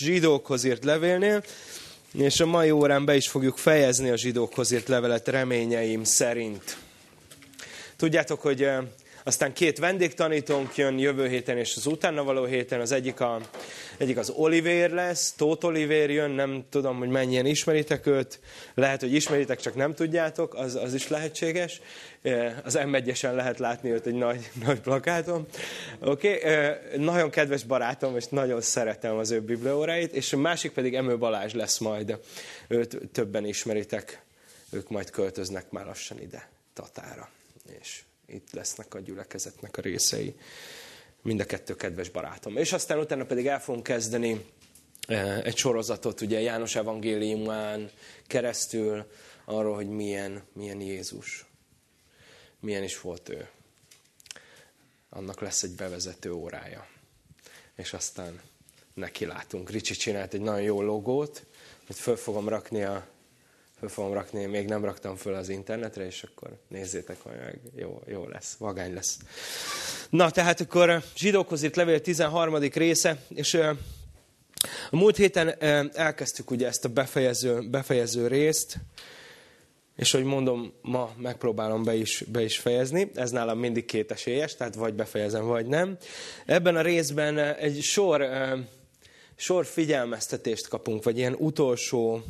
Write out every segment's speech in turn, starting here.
zsidókhoz írt levélnél, és a mai órán be is fogjuk fejezni a zsidókhoz írt levelet reményeim szerint. Tudjátok, hogy aztán két vendégtanítónk jön jövő héten és az utána való héten. Az egyik, a, egyik az Oliver lesz, Tóth Oliver jön, nem tudom, hogy mennyien ismeritek őt. Lehet, hogy ismeritek, csak nem tudjátok, az, az is lehetséges. Az m lehet látni őt egy nagy, nagy plakáton. Oké, okay. nagyon kedves barátom, és nagyon szeretem az ő biblióráit, és a másik pedig Emő Balázs lesz majd. Őt többen ismeritek, ők majd költöznek már lassan ide, Tatára. És itt lesznek a gyülekezetnek a részei. Mind a kettő kedves barátom. És aztán utána pedig el fogunk kezdeni eh, egy sorozatot, ugye János evangéliumán keresztül arról, hogy milyen, milyen Jézus. Milyen is volt ő. Annak lesz egy bevezető órája. És aztán neki látunk. Ricsi csinált egy nagyon jó logót, hogy föl fogom rakni a föl fogom rakni, még nem raktam föl az internetre, és akkor nézzétek meg, jó, jó lesz, vagány lesz. Na, tehát akkor zsidókhoz írt levél 13. része, és a múlt héten elkezdtük ugye ezt a befejező, befejező részt, és hogy mondom, ma megpróbálom be is, be is fejezni. Ez nálam mindig két esélyes, tehát vagy befejezem, vagy nem. Ebben a részben egy sor, sor figyelmeztetést kapunk, vagy ilyen utolsó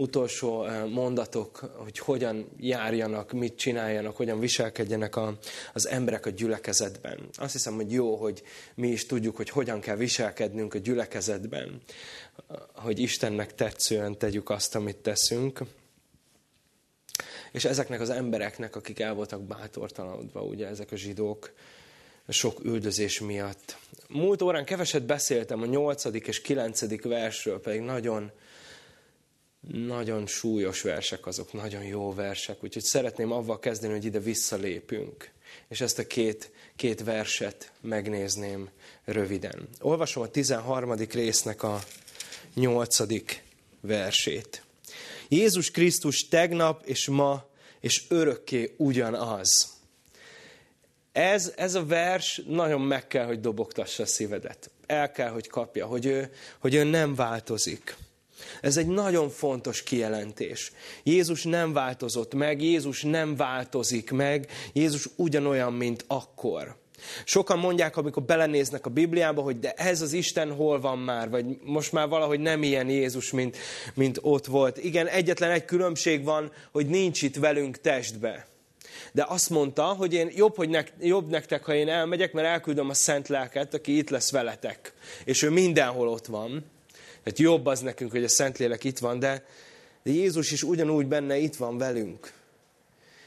utolsó eh, mondatok, hogy hogyan járjanak, mit csináljanak, hogyan viselkedjenek a, az emberek a gyülekezetben. Azt hiszem, hogy jó, hogy mi is tudjuk, hogy hogyan kell viselkednünk a gyülekezetben, hogy Istennek tetszően tegyük azt, amit teszünk. És ezeknek az embereknek, akik el voltak bátortalanodva, ugye ezek a zsidók, sok üldözés miatt. Múlt órán keveset beszéltem a nyolcadik és kilencedik versről, pedig nagyon, nagyon súlyos versek azok, nagyon jó versek, úgyhogy szeretném avval kezdeni, hogy ide visszalépünk, és ezt a két, két verset megnézném röviden. Olvasom a 13. résznek a 8. versét. Jézus Krisztus tegnap és ma és örökké ugyanaz. Ez, ez a vers nagyon meg kell, hogy dobogtassa a szívedet. El kell, hogy kapja, hogy ő, hogy ő nem változik. Ez egy nagyon fontos kijelentés. Jézus nem változott meg, Jézus nem változik meg, Jézus ugyanolyan, mint akkor. Sokan mondják, amikor belenéznek a Bibliába, hogy de ez az Isten hol van már, vagy most már valahogy nem ilyen Jézus, mint, mint ott volt. Igen, egyetlen egy különbség van, hogy nincs itt velünk testbe. De azt mondta, hogy én jobb, hogy nek, jobb nektek, ha én elmegyek, mert elküldöm a szent lelket, aki itt lesz veletek. És ő mindenhol ott van. Tehát jobb az nekünk, hogy a Szentlélek itt van, de, de Jézus is ugyanúgy benne itt van velünk.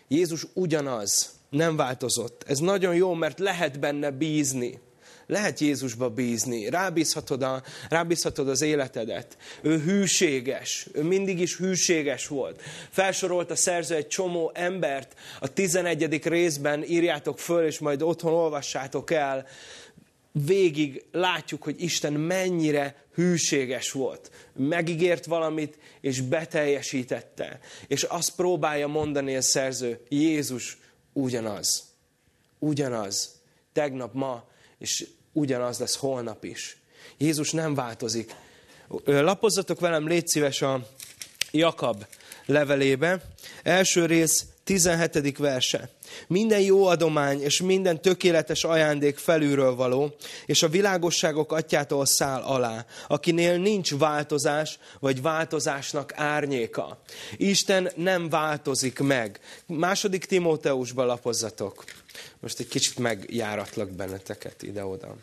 Jézus ugyanaz, nem változott. Ez nagyon jó, mert lehet benne bízni. Lehet Jézusba bízni, rábízhatod, a, rábízhatod az életedet. Ő hűséges, ő mindig is hűséges volt. Felsorolt a szerző egy csomó embert, a 11. részben írjátok föl, és majd otthon olvassátok el, végig látjuk, hogy Isten mennyire hűséges volt. Megígért valamit, és beteljesítette. És azt próbálja mondani a szerző, Jézus ugyanaz. Ugyanaz. Tegnap, ma, és ugyanaz lesz holnap is. Jézus nem változik. Lapozzatok velem, légy szíves a Jakab levelébe. Első rész 17. verse. Minden jó adomány és minden tökéletes ajándék felülről való, és a világosságok atyától száll alá, akinél nincs változás, vagy változásnak árnyéka. Isten nem változik meg. Második Timóteusba lapozzatok. Most egy kicsit megjáratlak benneteket ide-oda.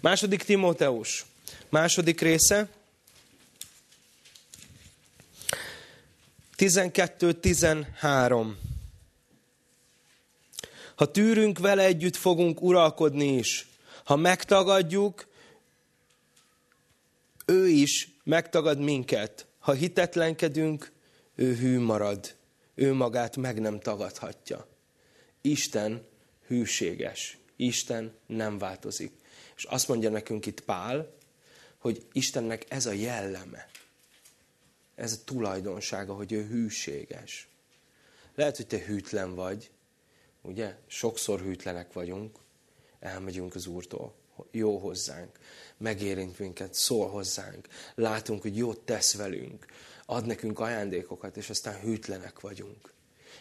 Második Timóteus, második része, 12-13. Ha tűrünk vele együtt, fogunk uralkodni is. Ha megtagadjuk, ő is megtagad minket. Ha hitetlenkedünk, ő hű marad. Ő magát meg nem tagadhatja. Isten hűséges. Isten nem változik. És azt mondja nekünk itt Pál, hogy Istennek ez a jelleme. Ez a tulajdonsága, hogy ő hűséges. Lehet, hogy te hűtlen vagy, ugye? Sokszor hűtlenek vagyunk, elmegyünk az Úrtól. jó hozzánk, megérint minket, szól hozzánk, látunk, hogy jót tesz velünk, ad nekünk ajándékokat, és aztán hűtlenek vagyunk.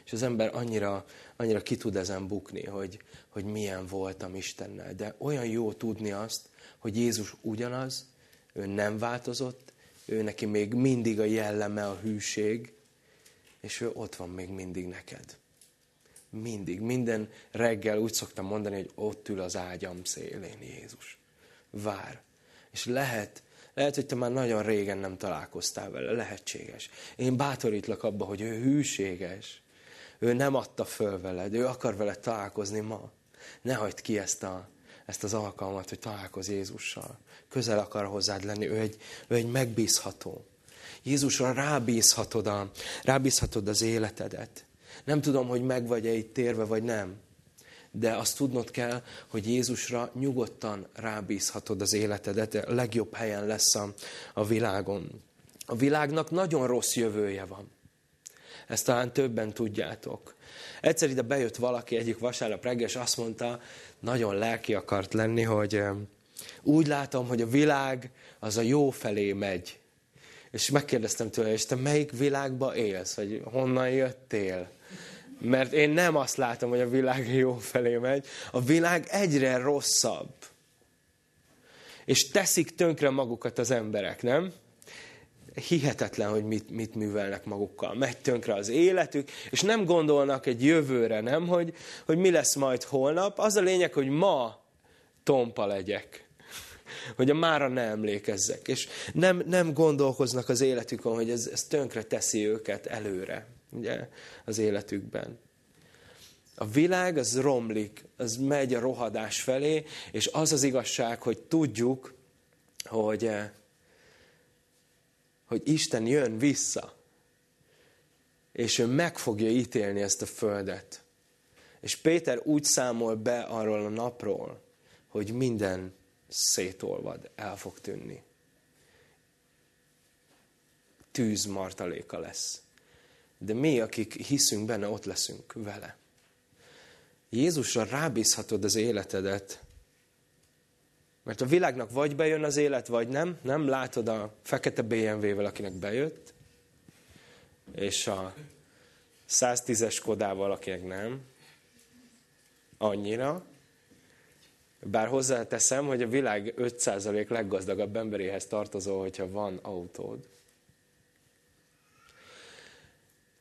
És az ember annyira, annyira ki tud ezen bukni, hogy, hogy milyen voltam Istennel. De olyan jó tudni azt, hogy Jézus ugyanaz, ő nem változott, ő neki még mindig a jelleme a hűség, és ő ott van még mindig neked. Mindig, minden reggel úgy szoktam mondani, hogy ott ül az ágyam szélén Jézus. Vár. És lehet, lehet, hogy te már nagyon régen nem találkoztál vele, lehetséges. Én bátorítlak abba, hogy ő hűséges. Ő nem adta föl veled, ő akar veled találkozni ma. Ne hagyd ki ezt, a, ezt az alkalmat, hogy találkozz Jézussal. Közel akar hozzád lenni, ő egy, ő egy megbízható. Jézusra rábízhatod, a, rábízhatod az életedet. Nem tudom, hogy meg vagy-e itt térve, vagy nem. De azt tudnod kell, hogy Jézusra nyugodtan rábízhatod az életedet. A legjobb helyen lesz a, a világon. A világnak nagyon rossz jövője van. Ezt talán többen tudjátok. Egyszer ide bejött valaki egyik vasárnap reggel, és azt mondta, nagyon lelki akart lenni, hogy úgy látom, hogy a világ az a jó felé megy. És megkérdeztem tőle, és te melyik világba élsz, vagy honnan jöttél? Mert én nem azt látom, hogy a világ jó felé megy. A világ egyre rosszabb. És teszik tönkre magukat az emberek, nem? Hihetetlen, hogy mit, mit művelnek magukkal. Megy tönkre az életük, és nem gondolnak egy jövőre, nem, hogy, hogy mi lesz majd holnap. Az a lényeg, hogy ma tompa legyek. Hogy a mára ne emlékezzek. És nem, nem gondolkoznak az életükön, hogy ez, ez tönkre teszi őket előre ugye, az életükben. A világ az romlik, az megy a rohadás felé, és az az igazság, hogy tudjuk, hogy hogy Isten jön vissza, és ő meg fogja ítélni ezt a földet. És Péter úgy számol be arról a napról, hogy minden szétolvad, el fog tűnni. Tűz martaléka lesz. De mi, akik hiszünk benne, ott leszünk vele. Jézusra rábízhatod az életedet, mert a világnak vagy bejön az élet, vagy nem. Nem látod a fekete BMW-vel, akinek bejött, és a 110-es kodával, akinek nem. Annyira. Bár hozzáteszem, hogy a világ 5% leggazdagabb emberéhez tartozó, hogyha van autód.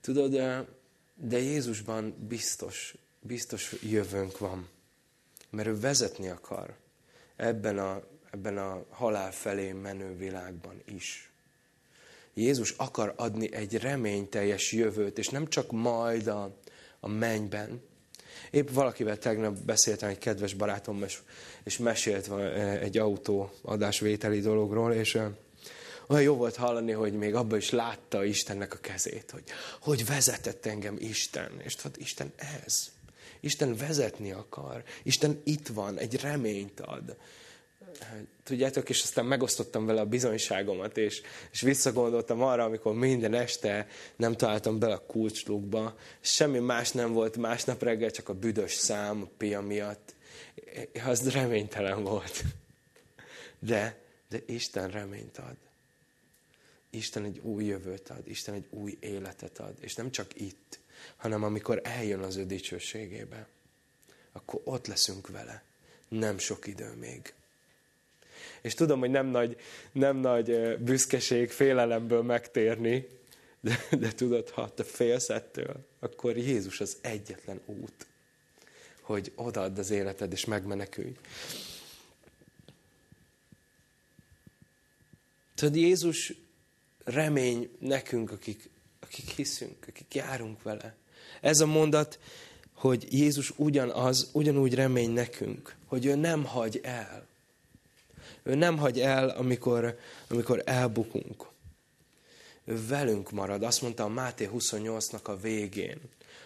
Tudod, de Jézusban biztos, biztos jövőnk van. Mert ő vezetni akar ebben a, ebben a halál felé menő világban is. Jézus akar adni egy reményteljes jövőt, és nem csak majd a, a mennyben. Épp valakivel tegnap beszéltem egy kedves barátom, és, és mesélt egy autó adásvételi dologról, és olyan jó volt hallani, hogy még abban is látta Istennek a kezét, hogy hogy vezetett engem Isten. És tudod, Isten ez. Isten vezetni akar. Isten itt van, egy reményt ad. Tudjátok, és aztán megosztottam vele a bizonyságomat, és, és visszagondoltam arra, amikor minden este nem találtam bele a kulcslukba, semmi más nem volt másnap reggel, csak a büdös szám, a pia miatt. Az reménytelen volt. De, de Isten reményt ad. Isten egy új jövőt ad, Isten egy új életet ad, és nem csak itt, hanem amikor eljön az ő dicsőségébe, akkor ott leszünk vele. Nem sok idő még. És tudom, hogy nem nagy, nem nagy büszkeség félelemből megtérni, de, de tudod, ha te félsz ettől, akkor Jézus az egyetlen út, hogy odaadd az életed és megmenekülj. Tudod, Jézus remény nekünk, akik, akik hiszünk, akik járunk vele. Ez a mondat, hogy Jézus ugyanaz, ugyanúgy remény nekünk, hogy ő nem hagy el. Ő nem hagy el, amikor, amikor elbukunk. Ő velünk marad. Azt mondta a Máté 28-nak a végén,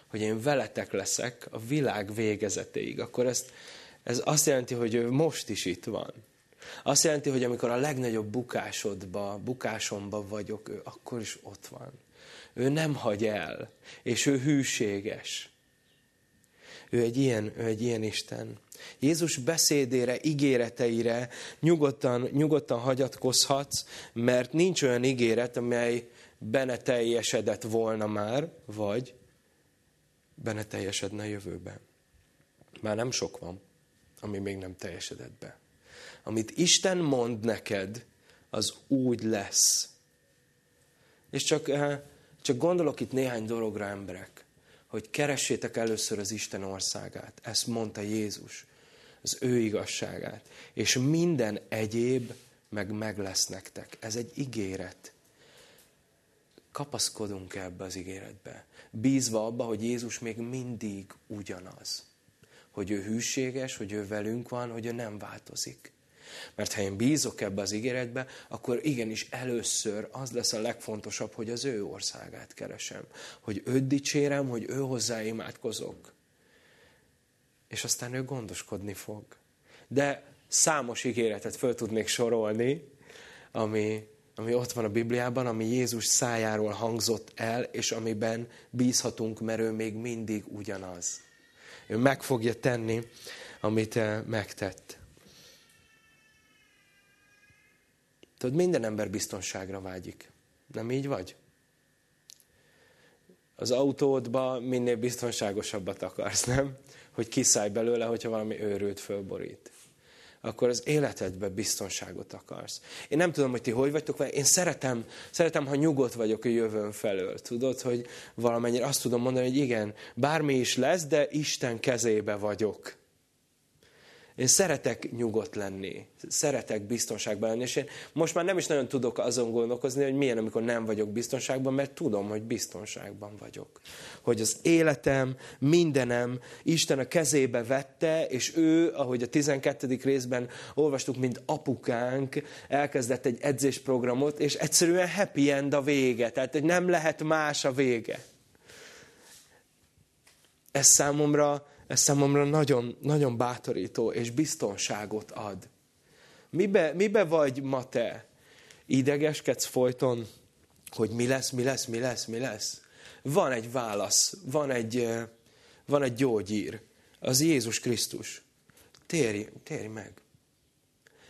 hogy én veletek leszek a világ végezetéig. Akkor ezt, ez azt jelenti, hogy ő most is itt van. Azt jelenti, hogy amikor a legnagyobb bukásodba, bukásomba vagyok, ő akkor is ott van. Ő nem hagy el, és ő hűséges. ő egy ilyen, ő egy ilyen Isten. Jézus beszédére, ígéreteire nyugodtan, nyugodtan hagyatkozhatsz, mert nincs olyan ígéret, amely benne teljesedett volna már, vagy benne teljesedne a jövőben. Már nem sok van, ami még nem teljesedett be. Amit Isten mond neked, az úgy lesz. És csak, eh, csak gondolok itt néhány dologra, emberek, hogy keressétek először az Isten országát. Ezt mondta Jézus, az ő igazságát. És minden egyéb meg meg lesz nektek. Ez egy ígéret. Kapaszkodunk ebbe az ígéretbe. Bízva abba, hogy Jézus még mindig ugyanaz. Hogy ő hűséges, hogy ő velünk van, hogy ő nem változik. Mert ha én bízok ebbe az ígéretbe, akkor igenis először az lesz a legfontosabb, hogy az ő országát keresem. Hogy őt dicsérem, hogy ő hozzá imádkozok. És aztán ő gondoskodni fog. De számos ígéretet föl tudnék sorolni, ami, ami ott van a Bibliában, ami Jézus szájáról hangzott el, és amiben bízhatunk, mert ő még mindig ugyanaz. Ő meg fogja tenni, amit eh, megtett. Tudod, minden ember biztonságra vágyik. Nem így vagy? Az autódba minél biztonságosabbat akarsz, nem? Hogy kiszállj belőle, hogyha valami őrült fölborít. Akkor az életedbe biztonságot akarsz. Én nem tudom, hogy ti hogy vagytok vele. Én szeretem, szeretem, ha nyugodt vagyok a jövőn felől. Tudod, hogy valamennyire azt tudom mondani, hogy igen, bármi is lesz, de Isten kezébe vagyok. Én szeretek nyugodt lenni, szeretek biztonságban lenni, és én most már nem is nagyon tudok azon gondolkozni, hogy milyen, amikor nem vagyok biztonságban, mert tudom, hogy biztonságban vagyok. Hogy az életem, mindenem Isten a kezébe vette, és ő, ahogy a 12. részben olvastuk, mint apukánk, elkezdett egy edzésprogramot, és egyszerűen happy end a vége, tehát hogy nem lehet más a vége. Ez számomra ez számomra nagyon, nagyon bátorító és biztonságot ad. Mibe, mibe vagy ma te? Idegeskedsz folyton, hogy mi lesz, mi lesz, mi lesz, mi lesz? Van egy válasz, van egy, van egy gyógyír. Az Jézus Krisztus. Térj, térj meg.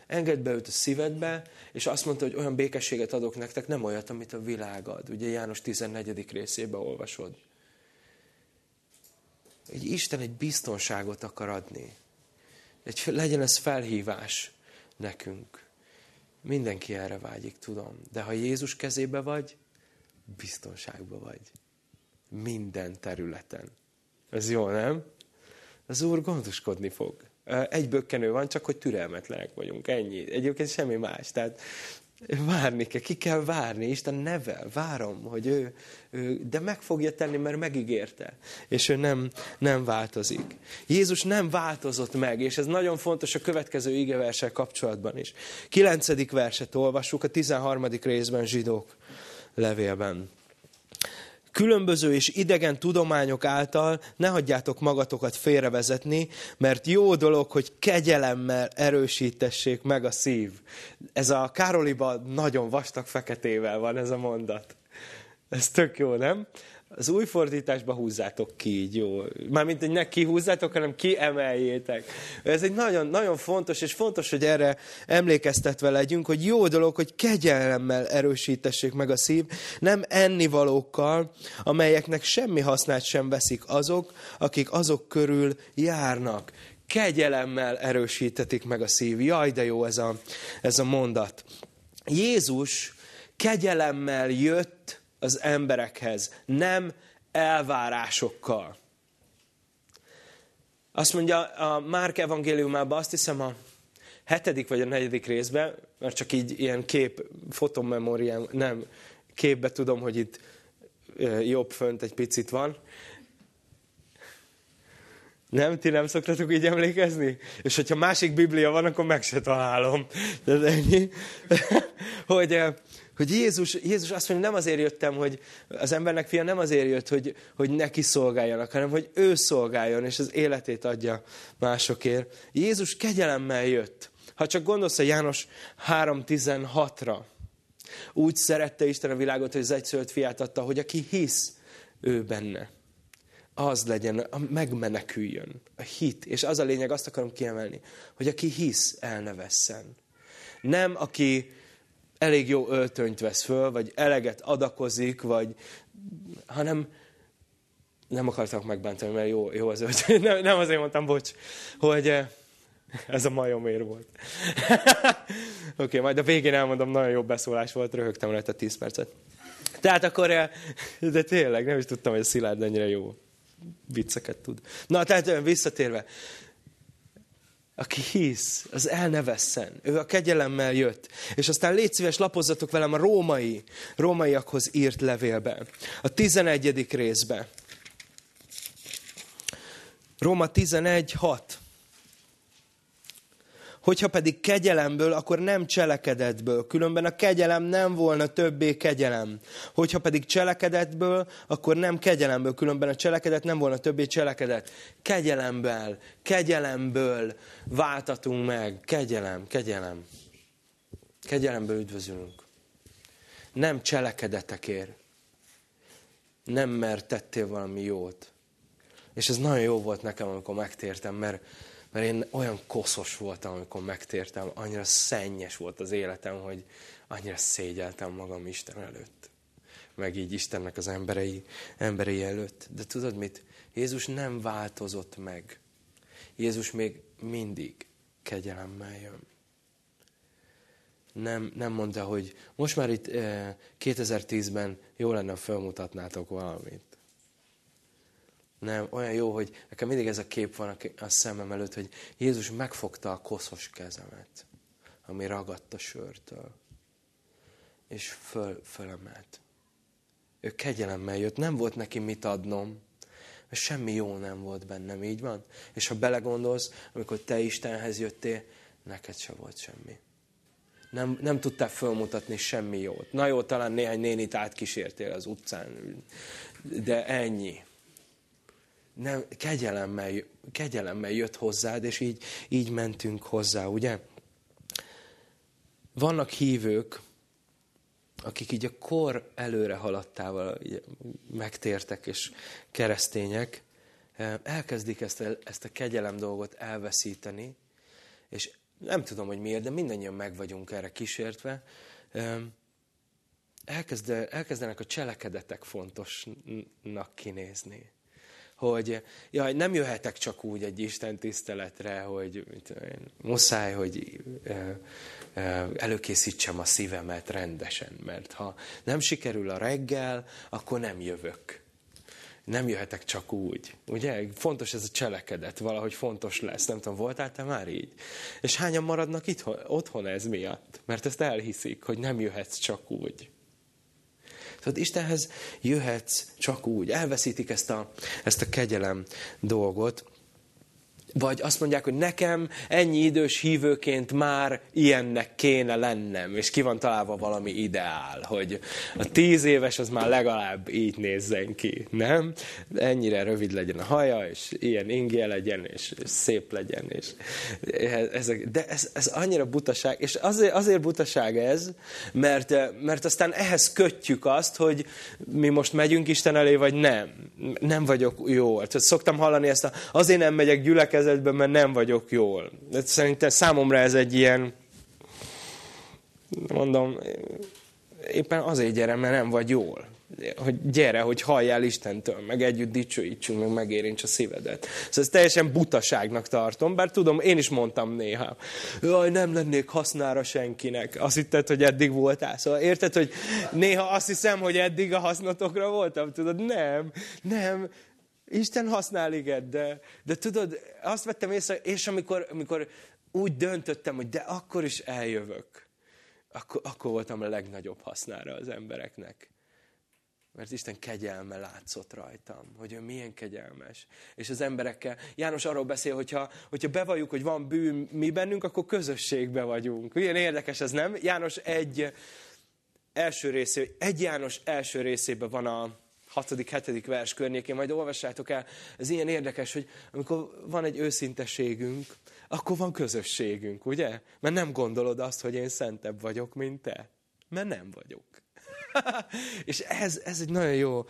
Engedd be őt a szívedbe, és azt mondta, hogy olyan békességet adok nektek, nem olyat, amit a világ ad. Ugye János 14. részébe olvasod hogy Isten egy biztonságot akar adni. Egy, legyen ez felhívás nekünk. Mindenki erre vágyik, tudom. De ha Jézus kezébe vagy, biztonságban vagy. Minden területen. Ez jó, nem? Az Úr gondoskodni fog. Egy bökkenő van, csak hogy türelmetlenek vagyunk. Ennyi. Egyébként semmi más. Tehát Várni kell, ki kell várni, Isten nevel, várom, hogy ő, ő, de meg fogja tenni, mert megígérte, és ő nem, nem változik. Jézus nem változott meg, és ez nagyon fontos a következő igeversel kapcsolatban is. Kilencedik verset olvassuk a 13. részben zsidók levélben különböző és idegen tudományok által ne hagyjátok magatokat félrevezetni, mert jó dolog, hogy kegyelemmel erősítessék meg a szív. Ez a Károliban nagyon vastag feketével van ez a mondat. Ez tök jó, nem? Az új fordításba húzzátok ki, így jó. Mármint, hogy ne kihúzzátok, hanem kiemeljétek. Ez egy nagyon, nagyon fontos, és fontos, hogy erre emlékeztetve legyünk, hogy jó dolog, hogy kegyelemmel erősítessék meg a szív, nem ennivalókkal, amelyeknek semmi hasznát sem veszik azok, akik azok körül járnak. Kegyelemmel erősítetik meg a szív. Jaj, de jó ez a, ez a mondat. Jézus kegyelemmel jött, az emberekhez, nem elvárásokkal. Azt mondja a Márk evangéliumában, azt hiszem a hetedik vagy a negyedik részben, mert csak így ilyen kép, fotomemóriám, nem, képbe tudom, hogy itt jobb fönt egy picit van. Nem? Ti nem szoktatok így emlékezni? És hogyha másik biblia van, akkor meg se találom. De ennyi. hogy hogy Jézus, Jézus azt mondja, nem azért jöttem, hogy az embernek fia nem azért jött, hogy, hogy neki szolgáljanak, hanem hogy ő szolgáljon, és az életét adja másokért. Jézus kegyelemmel jött. Ha csak gondolsz a János 3.16-ra, úgy szerette Isten a világot, hogy az egyszülött fiát adta, hogy aki hisz, ő benne. az legyen, megmeneküljön. A hit. És az a lényeg, azt akarom kiemelni, hogy aki hisz, el ne vesszen. Nem aki elég jó öltönyt vesz föl, vagy eleget adakozik, vagy, hanem nem akartak megbántani, mert jó, jó az öltöny. Nem, nem azért mondtam, bocs, hogy eh, ez a majomér volt. Oké, okay, majd a végén elmondom, nagyon jó beszólás volt, röhögtem rajta 10 percet. Tehát akkor, eh, de tényleg nem is tudtam, hogy a Szilárd ennyire jó vicceket tud. Na, tehát visszatérve, aki hisz, az el ne vesszen. Ő a kegyelemmel jött. És aztán légy szíves, lapozzatok velem a római, rómaiakhoz írt levélbe. A 11. részbe. Róma 11, 6. Hogyha pedig kegyelemből, akkor nem cselekedetből. Különben a kegyelem nem volna többé kegyelem. Hogyha pedig cselekedetből, akkor nem kegyelemből. Különben a cselekedet nem volna többé cselekedet. Kegyelemből, kegyelemből váltatunk meg. Kegyelem, kegyelem. Kegyelemből üdvözülünk. Nem cselekedetekért. Nem mert tettél valami jót. És ez nagyon jó volt nekem, amikor megtértem, mert mert én olyan koszos voltam, amikor megtértem, annyira szennyes volt az életem, hogy annyira szégyeltem magam Isten előtt. Meg így Istennek az emberei, emberei előtt. De tudod mit? Jézus nem változott meg. Jézus még mindig kegyelemmel jön. Nem, nem mondta, hogy most már itt eh, 2010-ben jó lenne, ha felmutatnátok valamit. Nem, olyan jó, hogy nekem mindig ez a kép van a szemem előtt, hogy Jézus megfogta a koszos kezemet, ami ragadt a sörtől, és föl, fölemelt. Ő kegyelemmel jött, nem volt neki mit adnom, mert semmi jó nem volt bennem, így van? És ha belegondolsz, amikor te Istenhez jöttél, neked se volt semmi. Nem, nem tudtál fölmutatni semmi jót. Na jó, talán néhány nénit átkísértél az utcán, de ennyi nem, kegyelemmel, kegyelemmel jött hozzád, és így, így mentünk hozzá, ugye? Vannak hívők, akik így a kor előre haladtával megtértek, és keresztények, elkezdik ezt a, ezt a kegyelem dolgot elveszíteni, és nem tudom, hogy miért, de mindannyian meg vagyunk erre kísértve, eh, elkezd, elkezdenek a cselekedetek fontosnak kinézni hogy jaj, nem jöhetek csak úgy egy Isten tiszteletre, hogy mit, muszáj, hogy előkészítsem a szívemet rendesen, mert ha nem sikerül a reggel, akkor nem jövök. Nem jöhetek csak úgy. Ugye? Fontos ez a cselekedet, valahogy fontos lesz. Nem tudom, voltál te már így? És hányan maradnak itthon, otthon ez miatt? Mert ezt elhiszik, hogy nem jöhetsz csak úgy. Tehát Istenhez jöhetsz csak úgy. Elveszítik ezt a, ezt a kegyelem dolgot. Vagy azt mondják, hogy nekem ennyi idős hívőként már ilyennek kéne lennem, és ki van találva valami ideál, hogy a tíz éves az már legalább így nézzen ki, nem? Ennyire rövid legyen a haja, és ilyen ingje legyen, és, szép legyen. És ez, de ez, ez annyira butaság, és azért, azért butaság ez, mert, mert aztán ehhez kötjük azt, hogy mi most megyünk Isten elé, vagy nem. Nem vagyok jó. Tehát szoktam hallani ezt a, azért nem megyek gyülekezni, gyülekezetben, mert nem vagyok jól. De szerintem számomra ez egy ilyen, mondom, éppen azért gyere, mert nem vagy jól. Hogy gyere, hogy halljál Istentől, meg együtt dicsőítsünk, meg megérints a szívedet. Szóval ezt teljesen butaságnak tartom, bár tudom, én is mondtam néha, jaj, nem lennék hasznára senkinek. Azt hitted, hogy eddig voltál. Szóval érted, hogy néha azt hiszem, hogy eddig a hasznotokra voltam. Tudod, nem, nem, Isten használ, igen, de, de tudod, azt vettem észre, és amikor, amikor úgy döntöttem, hogy de akkor is eljövök, akkor, akkor voltam a legnagyobb hasznára az embereknek. Mert Isten kegyelme látszott rajtam, hogy ő milyen kegyelmes. És az emberekkel, János arról beszél, hogyha, hogyha bevalljuk, hogy van bűn mi bennünk, akkor közösségbe vagyunk. Ilyen érdekes ez, nem? János egy első részé, egy János első részében van a, hatodik, hetedik vers környékén, majd olvassátok el. Ez ilyen érdekes, hogy amikor van egy őszinteségünk, akkor van közösségünk, ugye? Mert nem gondolod azt, hogy én szentebb vagyok, mint te. Mert nem vagyok. és ez, ez egy nagyon jó,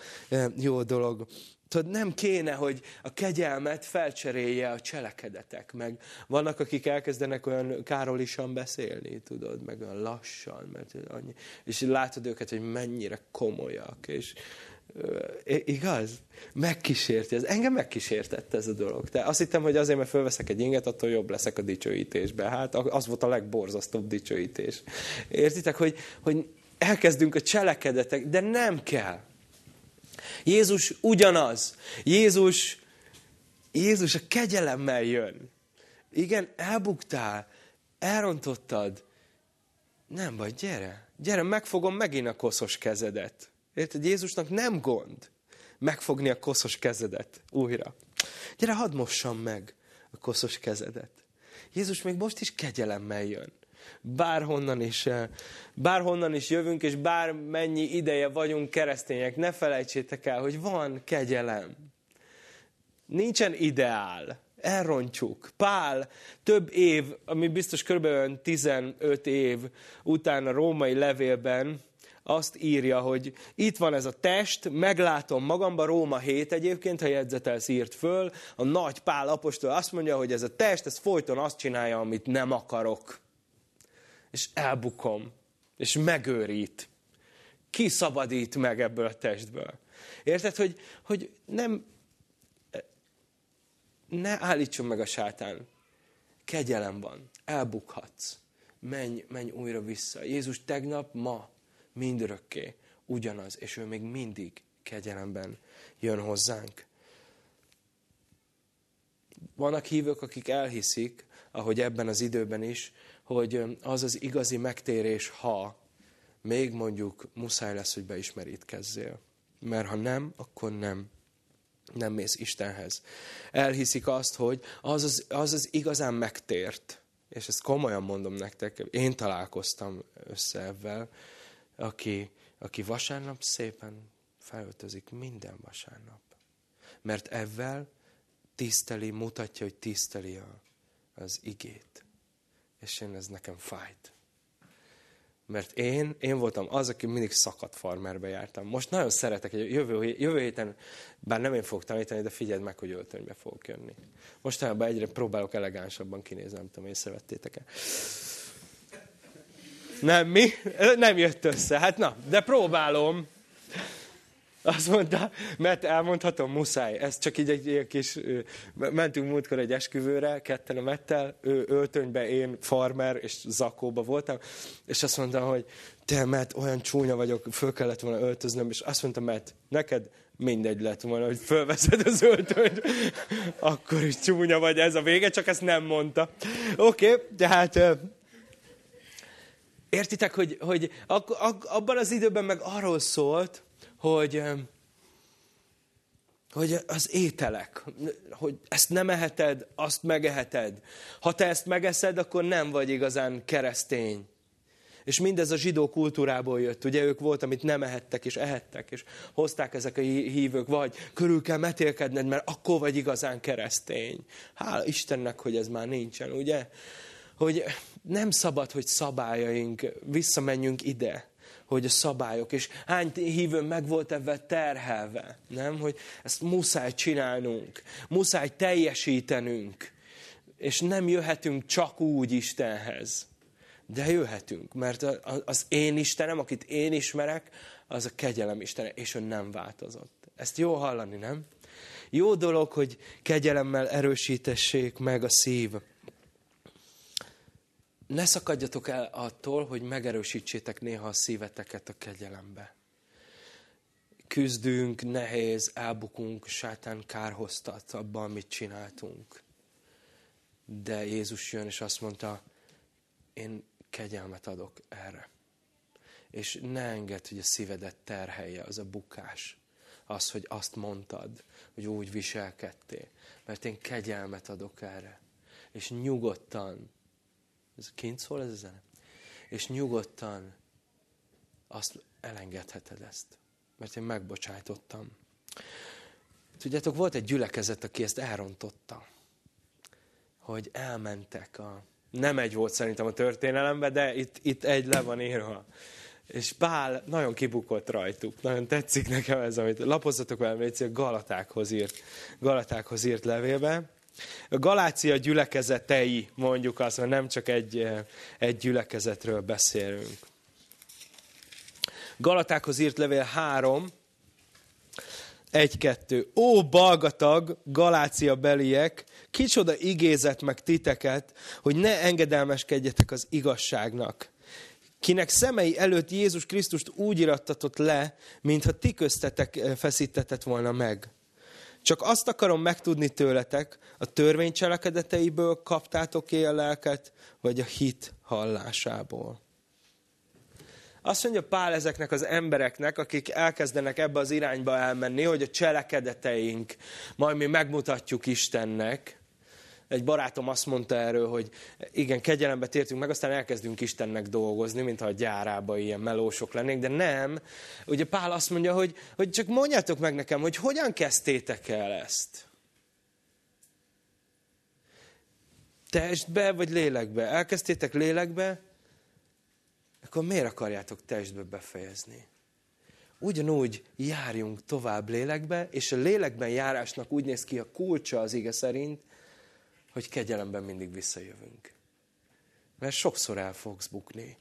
jó dolog. Tudod, nem kéne, hogy a kegyelmet felcserélje a cselekedetek, meg vannak, akik elkezdenek olyan károlisan beszélni, tudod, meg olyan lassan, mert annyi, és látod őket, hogy mennyire komolyak, és igaz? Megkísérti. Ez engem megkísértett ez a dolog. De azt hittem, hogy azért, mert fölveszek egy inget, attól jobb leszek a dicsőítésbe. Hát az volt a legborzasztóbb dicsőítés. Értitek, hogy, hogy elkezdünk a cselekedetek, de nem kell. Jézus ugyanaz. Jézus, Jézus a kegyelemmel jön. Igen, elbuktál, elrontottad. Nem vagy, gyere. Gyere, megfogom megint a koszos kezedet. Érted? Jézusnak nem gond megfogni a koszos kezedet újra. Gyere, hadd mossam meg a koszos kezedet. Jézus még most is kegyelemmel jön. Bárhonnan is, eh, bárhonnan is jövünk, és bármennyi ideje vagyunk keresztények, ne felejtsétek el, hogy van kegyelem. Nincsen ideál. Elrontjuk. Pál több év, ami biztos kb. 15 év után a római levélben, azt írja, hogy itt van ez a test, meglátom magamban, Róma 7 egyébként, ha jegyzetelsz írt föl, a nagy Pál apostol azt mondja, hogy ez a test, ez folyton azt csinálja, amit nem akarok. És elbukom, és megőrít. Ki szabadít meg ebből a testből? Érted, hogy, hogy nem, ne állítson meg a sátán. Kegyelem van, elbukhatsz. Menj, menj újra vissza. Jézus tegnap, ma mindörökké ugyanaz, és ő még mindig kegyelemben jön hozzánk. Vannak hívők, akik elhiszik, ahogy ebben az időben is, hogy az az igazi megtérés, ha még mondjuk muszáj lesz, hogy beismerítkezzél. Mert ha nem, akkor nem. Nem mész Istenhez. Elhiszik azt, hogy az az, az, az igazán megtért. És ezt komolyan mondom nektek, én találkoztam össze ebben, aki, aki vasárnap szépen felöltözik minden vasárnap. Mert ezzel tiszteli, mutatja, hogy tiszteli a, az igét. És én ez nekem fájt. Mert én, én voltam az, aki mindig szakadt farmerbe jártam. Most nagyon szeretek, hogy jövő, jövő héten, bár nem én fogok tanítani, de figyeld meg, hogy öltönybe fogok jönni. Mostanában egyre próbálok elegánsabban kinézni, nem tudom, észrevettétek-e. Nem, mi? Nem jött össze. Hát na, de próbálom. Azt mondta, mert elmondhatom, muszáj. Ez csak így egy ilyen kis... Mentünk múltkor egy esküvőre, ketten a Mettel, ő öltönybe, én farmer, és zakóba voltam, és azt mondta, hogy te, mert olyan csúnya vagyok, föl kellett volna öltöznöm, és azt mondta, mert neked mindegy lett volna, hogy fölveszed az öltönyt, akkor is csúnya vagy, ez a vége, csak ezt nem mondta. Oké, okay, tehát Értitek, hogy, hogy abban az időben meg arról szólt, hogy, hogy az ételek, hogy ezt nem eheted, azt megeheted. Ha te ezt megeszed, akkor nem vagy igazán keresztény. És mindez a zsidó kultúrából jött. Ugye ők volt, amit nem ehettek, és ehettek, és hozták ezek a hívők, vagy körül kell metélkedned, mert akkor vagy igazán keresztény. Hála Istennek, hogy ez már nincsen, ugye? Hogy nem szabad, hogy szabályaink, visszamenjünk ide, hogy a szabályok, és hány hívő meg volt ebben terhelve, nem? Hogy ezt muszáj csinálnunk, muszáj teljesítenünk, és nem jöhetünk csak úgy Istenhez. De jöhetünk, mert az én Istenem, akit én ismerek, az a kegyelem Istene, és ő nem változott. Ezt jó hallani, nem? Jó dolog, hogy kegyelemmel erősítessék meg a szív ne szakadjatok el attól, hogy megerősítsétek néha a szíveteket a kegyelembe. Küzdünk, nehéz, elbukunk, sátán kárhoztat abban, amit csináltunk. De Jézus jön, és azt mondta, én kegyelmet adok erre. És ne engedd, hogy a szívedet terhelje az a bukás. Az, hogy azt mondtad, hogy úgy viselkedtél. Mert én kegyelmet adok erre. És nyugodtan ez kint szól ez a zene? És nyugodtan azt elengedheted ezt. Mert én megbocsájtottam. Tudjátok, volt egy gyülekezet, aki ezt elrontotta. Hogy elmentek a... Nem egy volt szerintem a történelemben, de itt, itt egy le van írva. És Pál nagyon kibukott rajtuk. Nagyon tetszik nekem ez, amit lapozzatok velem, hogy a Galatákhoz írt, Galatákhoz írt levélbe. A Galácia gyülekezetei, mondjuk azt, mert nem csak egy, egy gyülekezetről beszélünk. Galatákhoz írt levél 3, 1-2. Ó, balgatag, Galácia beliek, kicsoda igézet meg titeket, hogy ne engedelmeskedjetek az igazságnak kinek szemei előtt Jézus Krisztust úgy irattatott le, mintha ti köztetek eh, feszítetett volna meg. Csak azt akarom megtudni tőletek, a törvény cselekedeteiből kaptátok-e a lelket, vagy a hit hallásából. Azt mondja Pál ezeknek az embereknek, akik elkezdenek ebbe az irányba elmenni, hogy a cselekedeteink majd mi megmutatjuk Istennek, egy barátom azt mondta erről, hogy igen, kegyelembe tértünk meg, aztán elkezdünk Istennek dolgozni, mintha a gyárába ilyen melósok lennénk, de nem. Ugye Pál azt mondja, hogy, hogy csak mondjátok meg nekem, hogy hogyan kezdtétek el ezt? Testbe vagy lélekbe? Elkezdtétek lélekbe, akkor miért akarjátok testbe befejezni? Ugyanúgy járjunk tovább lélekbe, és a lélekben járásnak úgy néz ki a kulcsa az ige szerint, hogy kegyelemben mindig visszajövünk. Mert sokszor el fogsz bukni.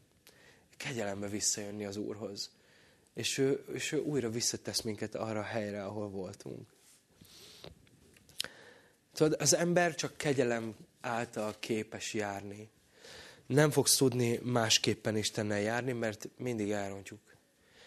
Kegyelembe visszajönni az Úrhoz. És ő, és ő újra visszatesz minket arra a helyre, ahol voltunk. Tudod, az ember csak kegyelem által képes járni. Nem fogsz tudni másképpen Istennel járni, mert mindig elrontjuk.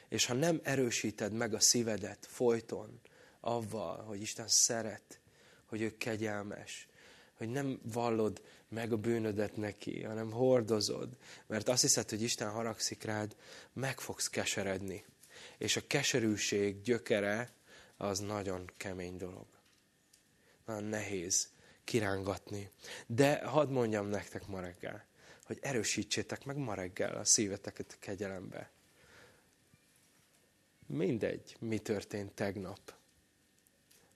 És ha nem erősíted meg a szívedet folyton, avval, hogy Isten szeret, hogy ő kegyelmes, hogy nem vallod meg a bűnödet neki, hanem hordozod, mert azt hiszed, hogy Isten haragszik rád, meg fogsz keseredni. És a keserűség gyökere az nagyon kemény dolog. Nagyon nehéz kirángatni. De hadd mondjam nektek ma reggel, hogy erősítsétek meg ma reggel a szíveteket a kegyelembe. Mindegy, mi történt tegnap.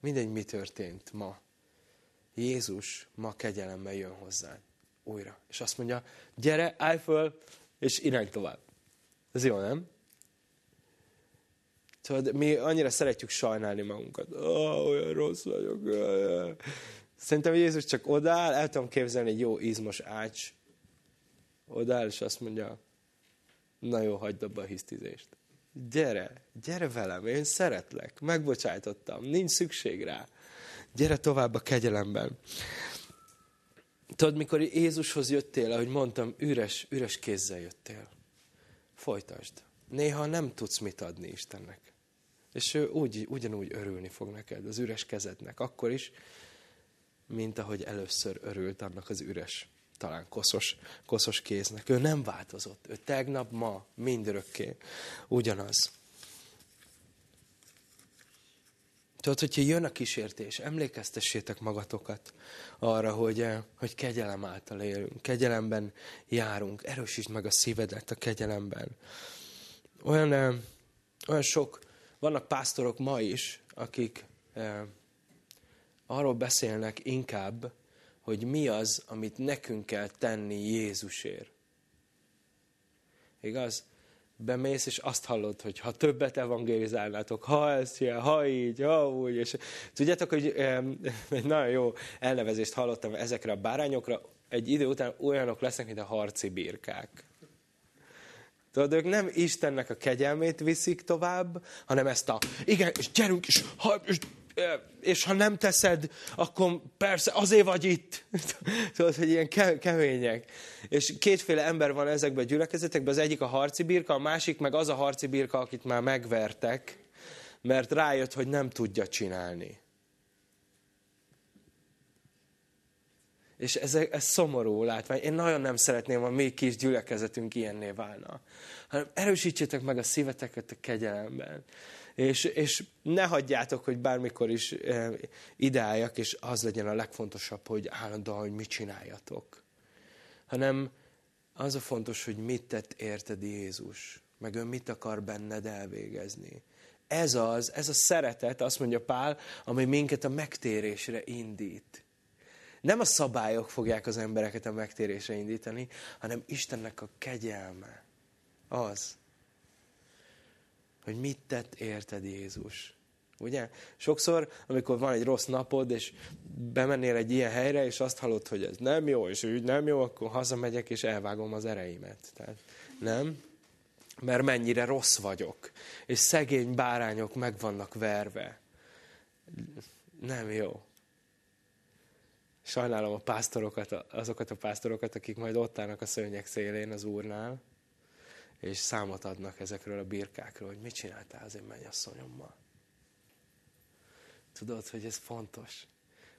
Mindegy, mi történt ma. Jézus ma kegyelemmel jön hozzá újra. És azt mondja, gyere, állj föl, és irány tovább. Ez jó, nem? Tudod, mi annyira szeretjük sajnálni magunkat. Oh, olyan rossz vagyok. Szerintem Jézus csak odáll, el tudom képzelni egy jó izmos ács. Odáll, és azt mondja, na jó, hagyd abba a hisztizést. Gyere, gyere velem, én szeretlek, megbocsájtottam, nincs szükség rá. Gyere tovább a kegyelemben. Tudod, mikor Jézushoz jöttél, ahogy mondtam, üres, üres kézzel jöttél. Folytasd. Néha nem tudsz mit adni Istennek. És ő úgy, ugyanúgy örülni fog neked, az üres kezednek. Akkor is, mint ahogy először örült annak az üres, talán koszos, koszos kéznek. Ő nem változott. Ő tegnap, ma, mindörökké ugyanaz. Tudod, hogyha jön a kísértés, emlékeztessétek magatokat arra, hogy, eh, hogy kegyelem által élünk, kegyelemben járunk, erősítsd meg a szívedet a kegyelemben. Olyan, eh, olyan sok, vannak pásztorok ma is, akik eh, arról beszélnek inkább, hogy mi az, amit nekünk kell tenni Jézusért. Igaz? Bemész, és azt hallod, hogy ha többet evangelizálnátok, ha ezt ilyen, ha így, ha úgy, és tudjátok, hogy egy nagyon jó elnevezést hallottam ezekre a bárányokra, egy idő után olyanok lesznek, mint a harci birkák. Tudod, ők nem Istennek a kegyelmét viszik tovább, hanem ezt a, igen, és gyerünk, és, ha, és és ha nem teszed, akkor persze azért vagy itt. Tudod, hogy ilyen kemények. És kétféle ember van ezekben a gyülekezetekben, az egyik a harci birka, a másik meg az a harci birka, akit már megvertek, mert rájött, hogy nem tudja csinálni. És ez, ez szomorú látvány. Én nagyon nem szeretném, ha mi kis gyülekezetünk ilyenné válna. Hanem erősítsétek meg a szíveteket a kegyelemben. És, és ne hagyjátok, hogy bármikor is e, ideáljak, és az legyen a legfontosabb, hogy állandóan, hogy mit csináljatok. Hanem az a fontos, hogy mit tett érted Jézus, meg ő mit akar benned elvégezni. Ez az, ez a szeretet, azt mondja Pál, ami minket a megtérésre indít. Nem a szabályok fogják az embereket a megtérésre indítani, hanem Istennek a kegyelme. Az. Hogy mit tett érted Jézus. Ugye? Sokszor, amikor van egy rossz napod, és bemennél egy ilyen helyre, és azt hallod, hogy ez nem jó, és úgy nem jó, akkor hazamegyek, és elvágom az ereimet. Tehát, nem? Mert mennyire rossz vagyok. És szegény bárányok meg vannak verve. Nem jó. Sajnálom a pásztorokat, azokat a pásztorokat, akik majd ott állnak a szőnyek szélén az úrnál, és számot adnak ezekről a birkákról, hogy mit csináltál az én mennyasszonyommal. Tudod, hogy ez fontos.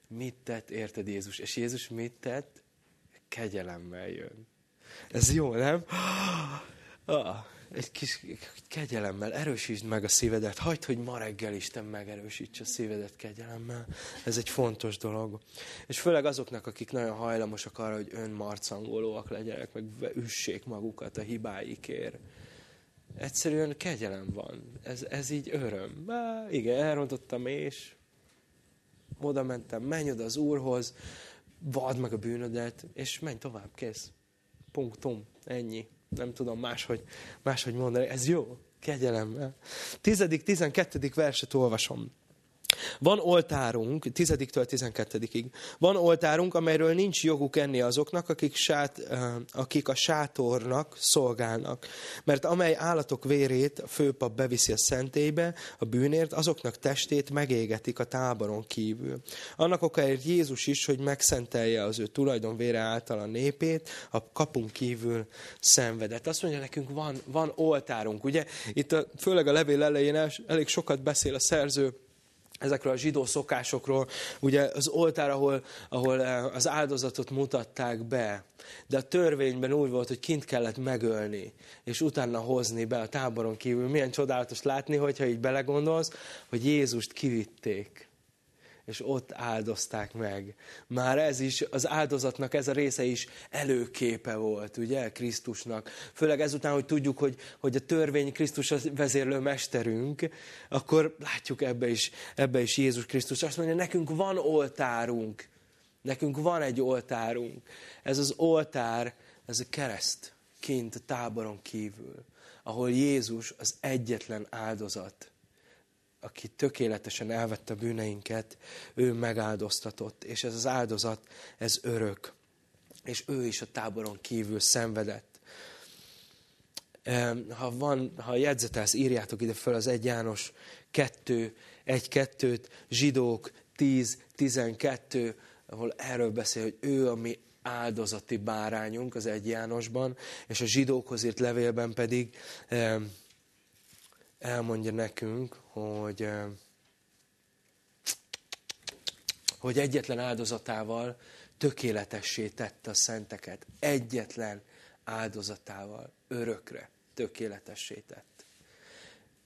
Mit tett, érted Jézus? És Jézus mit tett? Kegyelemmel jön. Ez jó, nem? Ah, egy kis kegyelemmel erősítsd meg a szívedet. Hagyd, hogy ma reggel Isten megerősítse a szívedet kegyelemmel. Ez egy fontos dolog. És főleg azoknak, akik nagyon hajlamosak arra, hogy önmarcangolóak legyenek, meg üssék magukat a hibáikért. Egyszerűen kegyelem van. Ez, ez így öröm. Bá, igen, elrontottam és oda mentem, menj oda az Úrhoz, vald meg a bűnödet, és menj tovább, kész. Punktum, ennyi. Nem tudom máshogy, máshogy mondani. Ez jó, kegyelemmel. Tizedik, tizenkettedik verset olvasom. Van oltárunk, 10-től 12-ig, van oltárunk, amelyről nincs joguk enni azoknak, akik, sát, akik a sátornak szolgálnak. Mert amely állatok vérét a főpap beviszi a szentélybe, a bűnért, azoknak testét megégetik a táboron kívül. Annak okáért Jézus is, hogy megszentelje az ő tulajdonvére által a népét, a kapun kívül szenvedett. Azt mondja nekünk, van, van oltárunk. Ugye itt a, főleg a levél elején elég sokat beszél a szerző, ezekről a zsidó szokásokról, ugye az oltár, ahol, ahol eh, az áldozatot mutatták be, de a törvényben úgy volt, hogy kint kellett megölni, és utána hozni be a táboron kívül. Milyen csodálatos látni, hogyha így belegondolsz, hogy Jézust kivitték és ott áldozták meg. Már ez is, az áldozatnak ez a része is előképe volt, ugye, Krisztusnak. Főleg ezután, hogy tudjuk, hogy, hogy a törvény Krisztus a vezérlő mesterünk, akkor látjuk ebbe is, ebbe is Jézus Krisztus. Azt mondja, nekünk van oltárunk. Nekünk van egy oltárunk. Ez az oltár, ez a kereszt kint a táboron kívül, ahol Jézus az egyetlen áldozat aki tökéletesen elvette bűneinket, ő megáldoztatott, és ez az áldozat, ez örök. És ő is a táboron kívül szenvedett. Ha, van, ha jegyzetelsz, írjátok ide föl az 1 János 2, 1-2-t, zsidók 10, 12, ahol erről beszél, hogy ő a mi áldozati bárányunk az 1 Jánosban, és a zsidókhoz írt levélben pedig elmondja nekünk, hogy, hogy egyetlen áldozatával tökéletessé tette a szenteket. Egyetlen áldozatával örökre tökéletessé tett.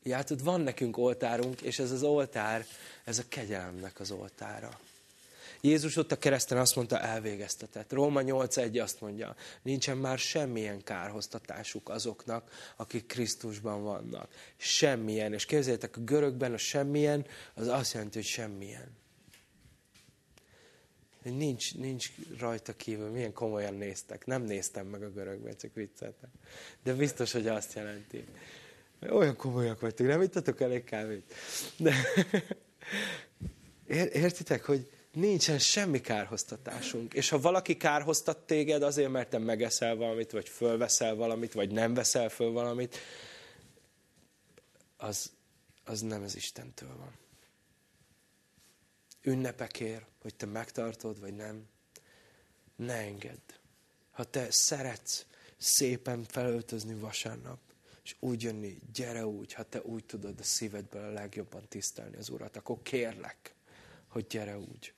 Játod, van nekünk oltárunk, és ez az oltár, ez a kegyelemnek az oltára. Jézus ott a kereszten azt mondta, elvégeztetett. Róma 8.1 azt mondja, nincsen már semmilyen kárhoztatásuk azoknak, akik Krisztusban vannak. Semmilyen. És képzeljétek, a görögben a semmilyen, az azt jelenti, hogy semmilyen. Nincs, nincs rajta kívül. Milyen komolyan néztek. Nem néztem meg a görögben, csak vicceltem. De biztos, hogy azt jelenti. Olyan komolyak vagytok, nem ittatok elég kávét. De értitek, hogy, nincsen semmi kárhoztatásunk. És ha valaki kárhoztat téged azért, mert te megeszel valamit, vagy fölveszel valamit, vagy nem veszel föl valamit, az, az nem az Istentől van. Ünnepekért, hogy te megtartod, vagy nem, ne engedd. Ha te szeretsz szépen felöltözni vasárnap, és úgy jönni, gyere úgy, ha te úgy tudod a szívedből a legjobban tisztelni az Urat, akkor kérlek, hogy gyere úgy.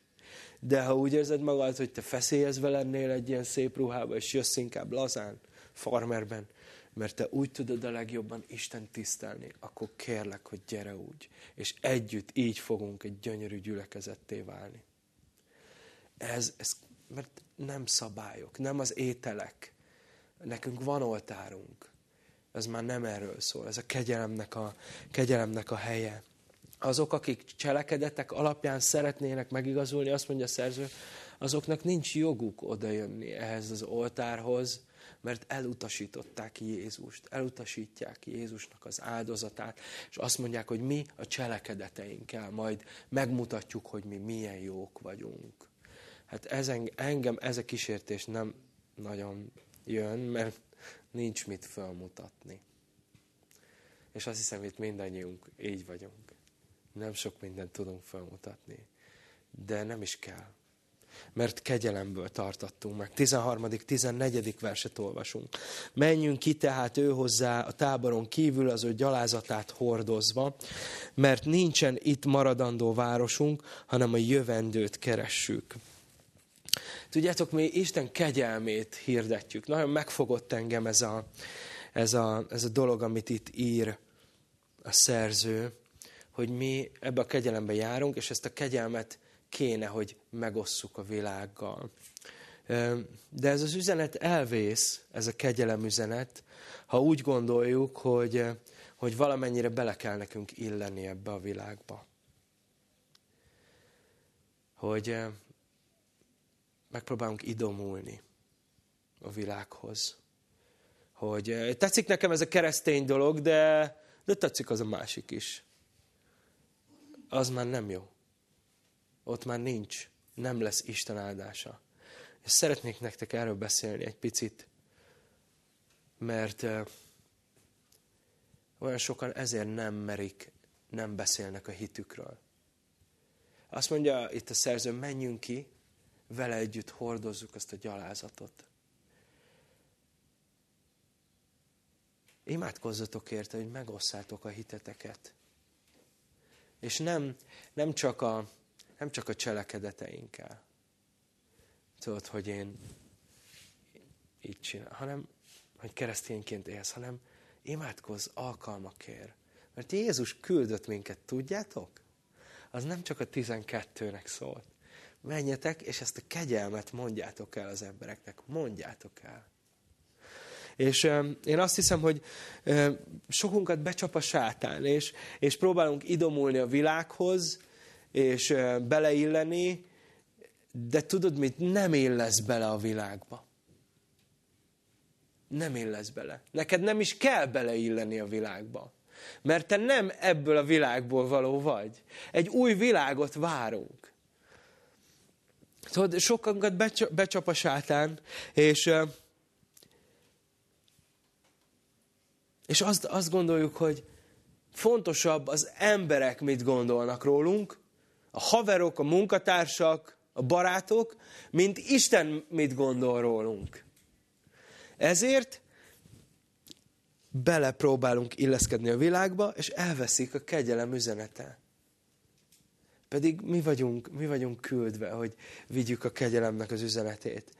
De ha úgy érzed magad, hogy te feszélyezve lennél egy ilyen szép ruhába, és jössz inkább lazán, farmerben, mert te úgy tudod a legjobban Isten tisztelni, akkor kérlek, hogy gyere úgy. És együtt így fogunk egy gyönyörű gyülekezetté válni. Ez, ez, mert nem szabályok, nem az ételek. Nekünk van oltárunk. Ez már nem erről szól. Ez a kegyelemnek a, kegyelemnek a helye azok, akik cselekedetek alapján szeretnének megigazulni, azt mondja a szerző, azoknak nincs joguk odajönni ehhez az oltárhoz, mert elutasították Jézust, elutasítják Jézusnak az áldozatát, és azt mondják, hogy mi a cselekedeteinkkel majd megmutatjuk, hogy mi milyen jók vagyunk. Hát ez engem ez a kísértés nem nagyon jön, mert nincs mit felmutatni. És azt hiszem, itt mindannyiunk így vagyunk. Nem sok mindent tudunk felmutatni. De nem is kell mert kegyelemből tartattunk meg. 13. 14. verset olvasunk. Menjünk ki tehát ő hozzá a táboron kívül az ő gyalázatát hordozva, mert nincsen itt maradandó városunk, hanem a jövendőt keressük. Tudjátok, mi Isten kegyelmét hirdetjük. Nagyon megfogott engem ez a, ez a, ez a dolog, amit itt ír a szerző, hogy mi ebbe a kegyelembe járunk, és ezt a kegyelmet kéne, hogy megosszuk a világgal. De ez az üzenet elvész, ez a kegyelem üzenet, ha úgy gondoljuk, hogy, hogy valamennyire bele kell nekünk illeni ebbe a világba. Hogy megpróbálunk idomulni a világhoz. Hogy tetszik nekem ez a keresztény dolog, de, de tetszik az a másik is. Az már nem jó ott már nincs, nem lesz Isten áldása. És szeretnék nektek erről beszélni egy picit, mert olyan sokan ezért nem merik, nem beszélnek a hitükről. Azt mondja itt a szerző, menjünk ki, vele együtt hordozzuk azt a gyalázatot. Imádkozzatok érte, hogy megosszátok a hiteteket. És nem, nem csak a, nem csak a cselekedeteinkkel. Tudod, hogy én így csinál, hanem, hogy keresztényként élsz, hanem imádkozz alkalmakért. Mert Jézus küldött minket, tudjátok? Az nem csak a tizenkettőnek szólt. Menjetek, és ezt a kegyelmet mondjátok el az embereknek. Mondjátok el. És én azt hiszem, hogy sokunkat becsap a sátán, és, és próbálunk idomulni a világhoz, és beleilleni, de tudod mit? Nem illesz bele a világba. Nem illesz bele. Neked nem is kell beleilleni a világba. Mert te nem ebből a világból való vagy. Egy új világot várunk. Tudod, sokankat becsap a sátán, és, és azt, azt gondoljuk, hogy fontosabb az emberek mit gondolnak rólunk, a haverok, a munkatársak, a barátok, mint Isten mit gondol rólunk. Ezért belepróbálunk illeszkedni a világba, és elveszik a kegyelem üzenete. Pedig mi vagyunk, mi vagyunk küldve, hogy vigyük a kegyelemnek az üzenetét.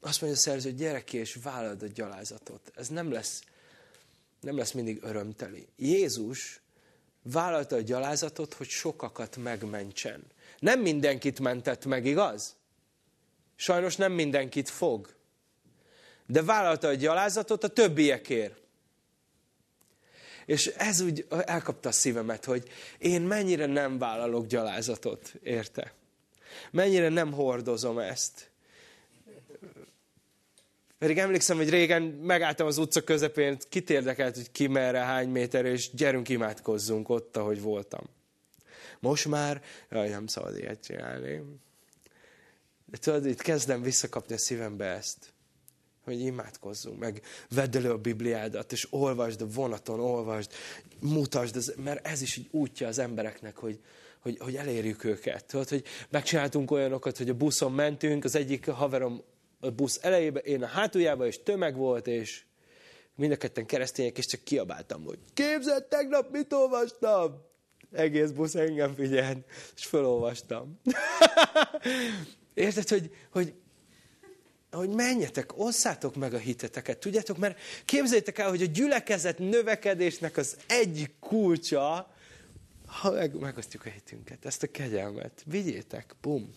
Azt mondja a szerző, gyere ki és vállald a gyalázatot. Ez nem lesz nem lesz mindig örömteli. Jézus vállalta a gyalázatot, hogy sokakat megmentsen. Nem mindenkit mentett meg, igaz? Sajnos nem mindenkit fog. De vállalta a gyalázatot a többiekért. És ez úgy elkapta a szívemet, hogy én mennyire nem vállalok gyalázatot, érte? Mennyire nem hordozom ezt. Pedig emlékszem, hogy régen megálltam az utca közepén, kit érdekelt, hogy ki merre, hány méter, és gyerünk imádkozzunk ott, ahogy voltam. Most már, jaj, nem szabad ilyet csinálni. De tudod, itt kezdem visszakapni a szívembe ezt, hogy imádkozzunk, meg vedd elő a Bibliádat, és olvasd a vonaton, olvasd, mutasd, mert ez is egy útja az embereknek, hogy, hogy, hogy elérjük őket. Tudod, hogy megcsináltunk olyanokat, hogy a buszon mentünk, az egyik haverom a busz elejébe, én a hátuljába, és tömeg volt, és mind a ketten keresztények, és csak kiabáltam, hogy képzeld, tegnap mit olvastam? Egész busz engem figyelt, és felolvastam. Érted, hogy, hogy, hogy menjetek, osszátok meg a hiteteket, tudjátok, mert képzeljétek el, hogy a gyülekezet növekedésnek az egyik kulcsa, ha meg, megosztjuk a hitünket, ezt a kegyelmet, vigyétek, bum,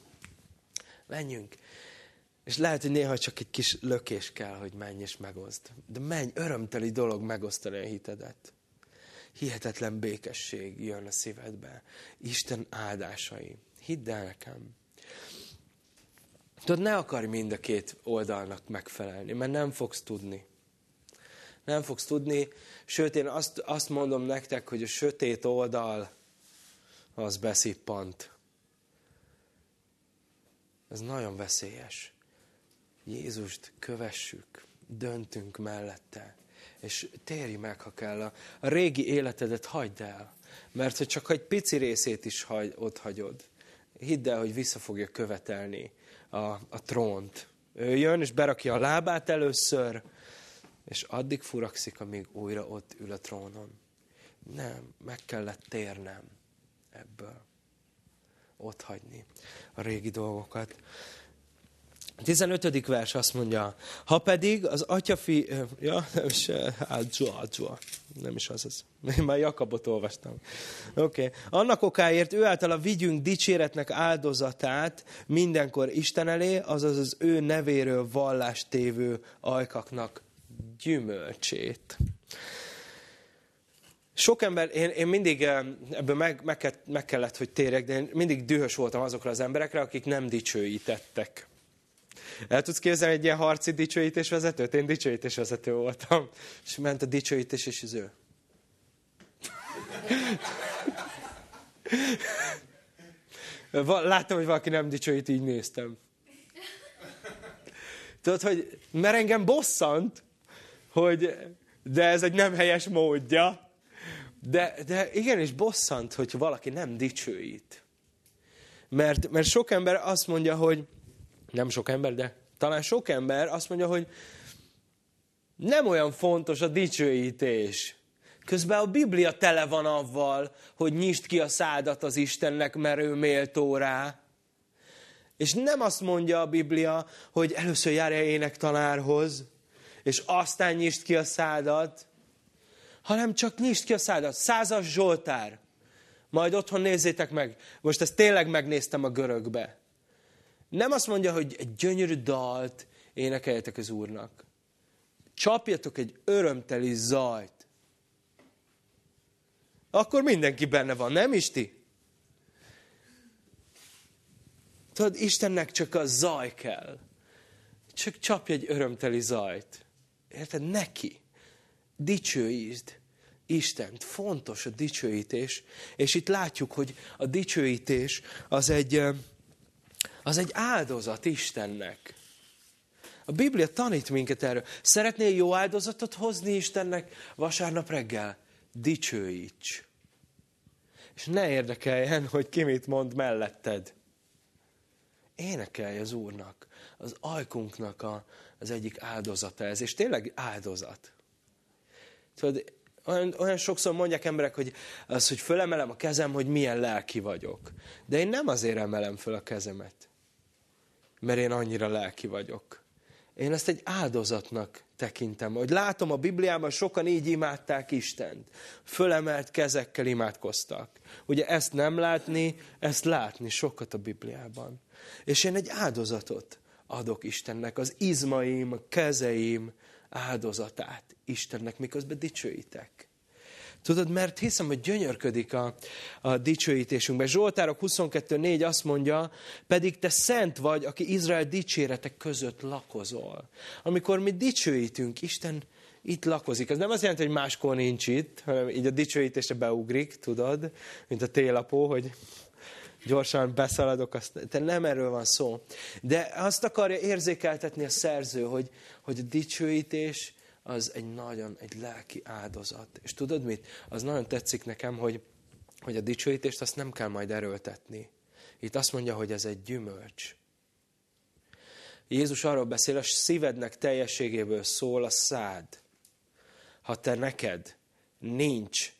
menjünk. És lehet, hogy néha csak egy kis lökés kell, hogy menj és megozd. De menj, örömteli dolog megosztani a hitedet. Hihetetlen békesség jön a szívedbe. Isten áldásai. Hidd el nekem. Tudod, ne akarj mind a két oldalnak megfelelni, mert nem fogsz tudni. Nem fogsz tudni, sőt én azt, azt mondom nektek, hogy a sötét oldal az beszippant. Ez nagyon veszélyes. Jézust kövessük, döntünk mellette, és térj meg, ha kell. A, régi életedet hagyd el, mert hogy csak egy pici részét is hagy, ott hagyod, hidd el, hogy vissza fogja követelni a, a trónt. Ő jön, és berakja a lábát először, és addig furakszik, amíg újra ott ül a trónon. Nem, meg kellett térnem ebből. Ott hagyni a régi dolgokat. A 15. vers azt mondja, ha pedig az atyafi, ja, nem is, ágyua, nem is az az. Én már Jakabot olvastam. Oké. Okay. Annak okáért ő által a vigyünk dicséretnek áldozatát mindenkor Isten elé, azaz az ő nevéről vallást tévő ajkaknak gyümölcsét. Sok ember, én, én mindig ebből meg, meg, meg kellett, hogy térjek, de én mindig dühös voltam azokra az emberekre, akik nem dicsőítettek. El tudsz képzelni egy ilyen harci dicsőítésvezetőt? Én dicsőítésvezető voltam. És ment a dicsőítés, és az ő. Láttam, hogy valaki nem dicsőít, így néztem. Tudod, hogy mert engem bosszant, hogy de ez egy nem helyes módja. De, de igenis bosszant, hogy valaki nem dicsőít. Mert, mert sok ember azt mondja, hogy nem sok ember, de talán sok ember azt mondja, hogy nem olyan fontos a dicsőítés. Közben a Biblia tele van avval, hogy nyisd ki a szádat az Istennek, mert ő méltó rá. És nem azt mondja a Biblia, hogy először járj énektanárhoz, és aztán nyisd ki a szádat, hanem csak nyisd ki a szádat. Százas Zsoltár. Majd otthon nézzétek meg. Most ezt tényleg megnéztem a görögbe. Nem azt mondja, hogy egy gyönyörű dalt énekeljetek az Úrnak. Csapjatok egy örömteli zajt. Akkor mindenki benne van, nem Isti? Tudod, Istennek csak a zaj kell. Csak csapj egy örömteli zajt. Érted? Neki. Dicsőítsd Istent. Fontos a dicsőítés. És itt látjuk, hogy a dicsőítés az egy, az egy áldozat Istennek. A Biblia tanít minket erről. Szeretnél jó áldozatot hozni Istennek vasárnap reggel? Dicsőíts. És ne érdekeljen, hogy ki mit mond melletted. Énekelj az Úrnak, az ajkunknak a, az egyik áldozata ez. És tényleg áldozat. Tudod, olyan, olyan sokszor mondják emberek, hogy az, hogy fölemelem a kezem, hogy milyen lelki vagyok. De én nem azért emelem föl a kezemet mert én annyira lelki vagyok. Én ezt egy áldozatnak tekintem. Hogy látom a Bibliában, sokan így imádták Istent. Fölemelt kezekkel imádkoztak. Ugye ezt nem látni, ezt látni sokat a Bibliában. És én egy áldozatot adok Istennek, az izmaim, a kezeim áldozatát Istennek, miközben dicsőítek. Tudod, mert hiszem, hogy gyönyörködik a, a dicsőítésünkben. Zsoltárok 22.4 azt mondja, pedig te szent vagy, aki Izrael dicséretek között lakozol. Amikor mi dicsőítünk, Isten itt lakozik. Ez nem azt jelenti, hogy máskor nincs itt, hanem így a dicsőítése beugrik, tudod, mint a télapó, hogy gyorsan beszaladok, azt, te nem erről van szó. De azt akarja érzékeltetni a szerző, hogy, hogy a dicsőítés az egy nagyon, egy lelki áldozat. És tudod mit? Az nagyon tetszik nekem, hogy, hogy a dicsőítést azt nem kell majd erőltetni. Itt azt mondja, hogy ez egy gyümölcs. Jézus arról beszél, a szívednek teljességéből szól a szád. Ha te neked nincs,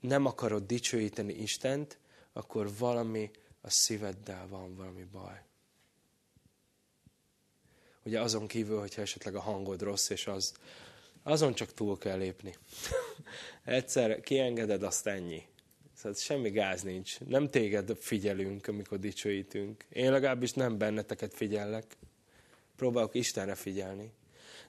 nem akarod dicsőíteni Istent, akkor valami a szíveddel van valami baj. Ugye azon kívül, hogyha esetleg a hangod rossz, és az, azon csak túl kell lépni. Egyszer kiengeded, azt ennyi. Szóval semmi gáz nincs. Nem téged figyelünk, amikor dicsőítünk. Én legalábbis nem benneteket figyellek. Próbálok Istenre figyelni.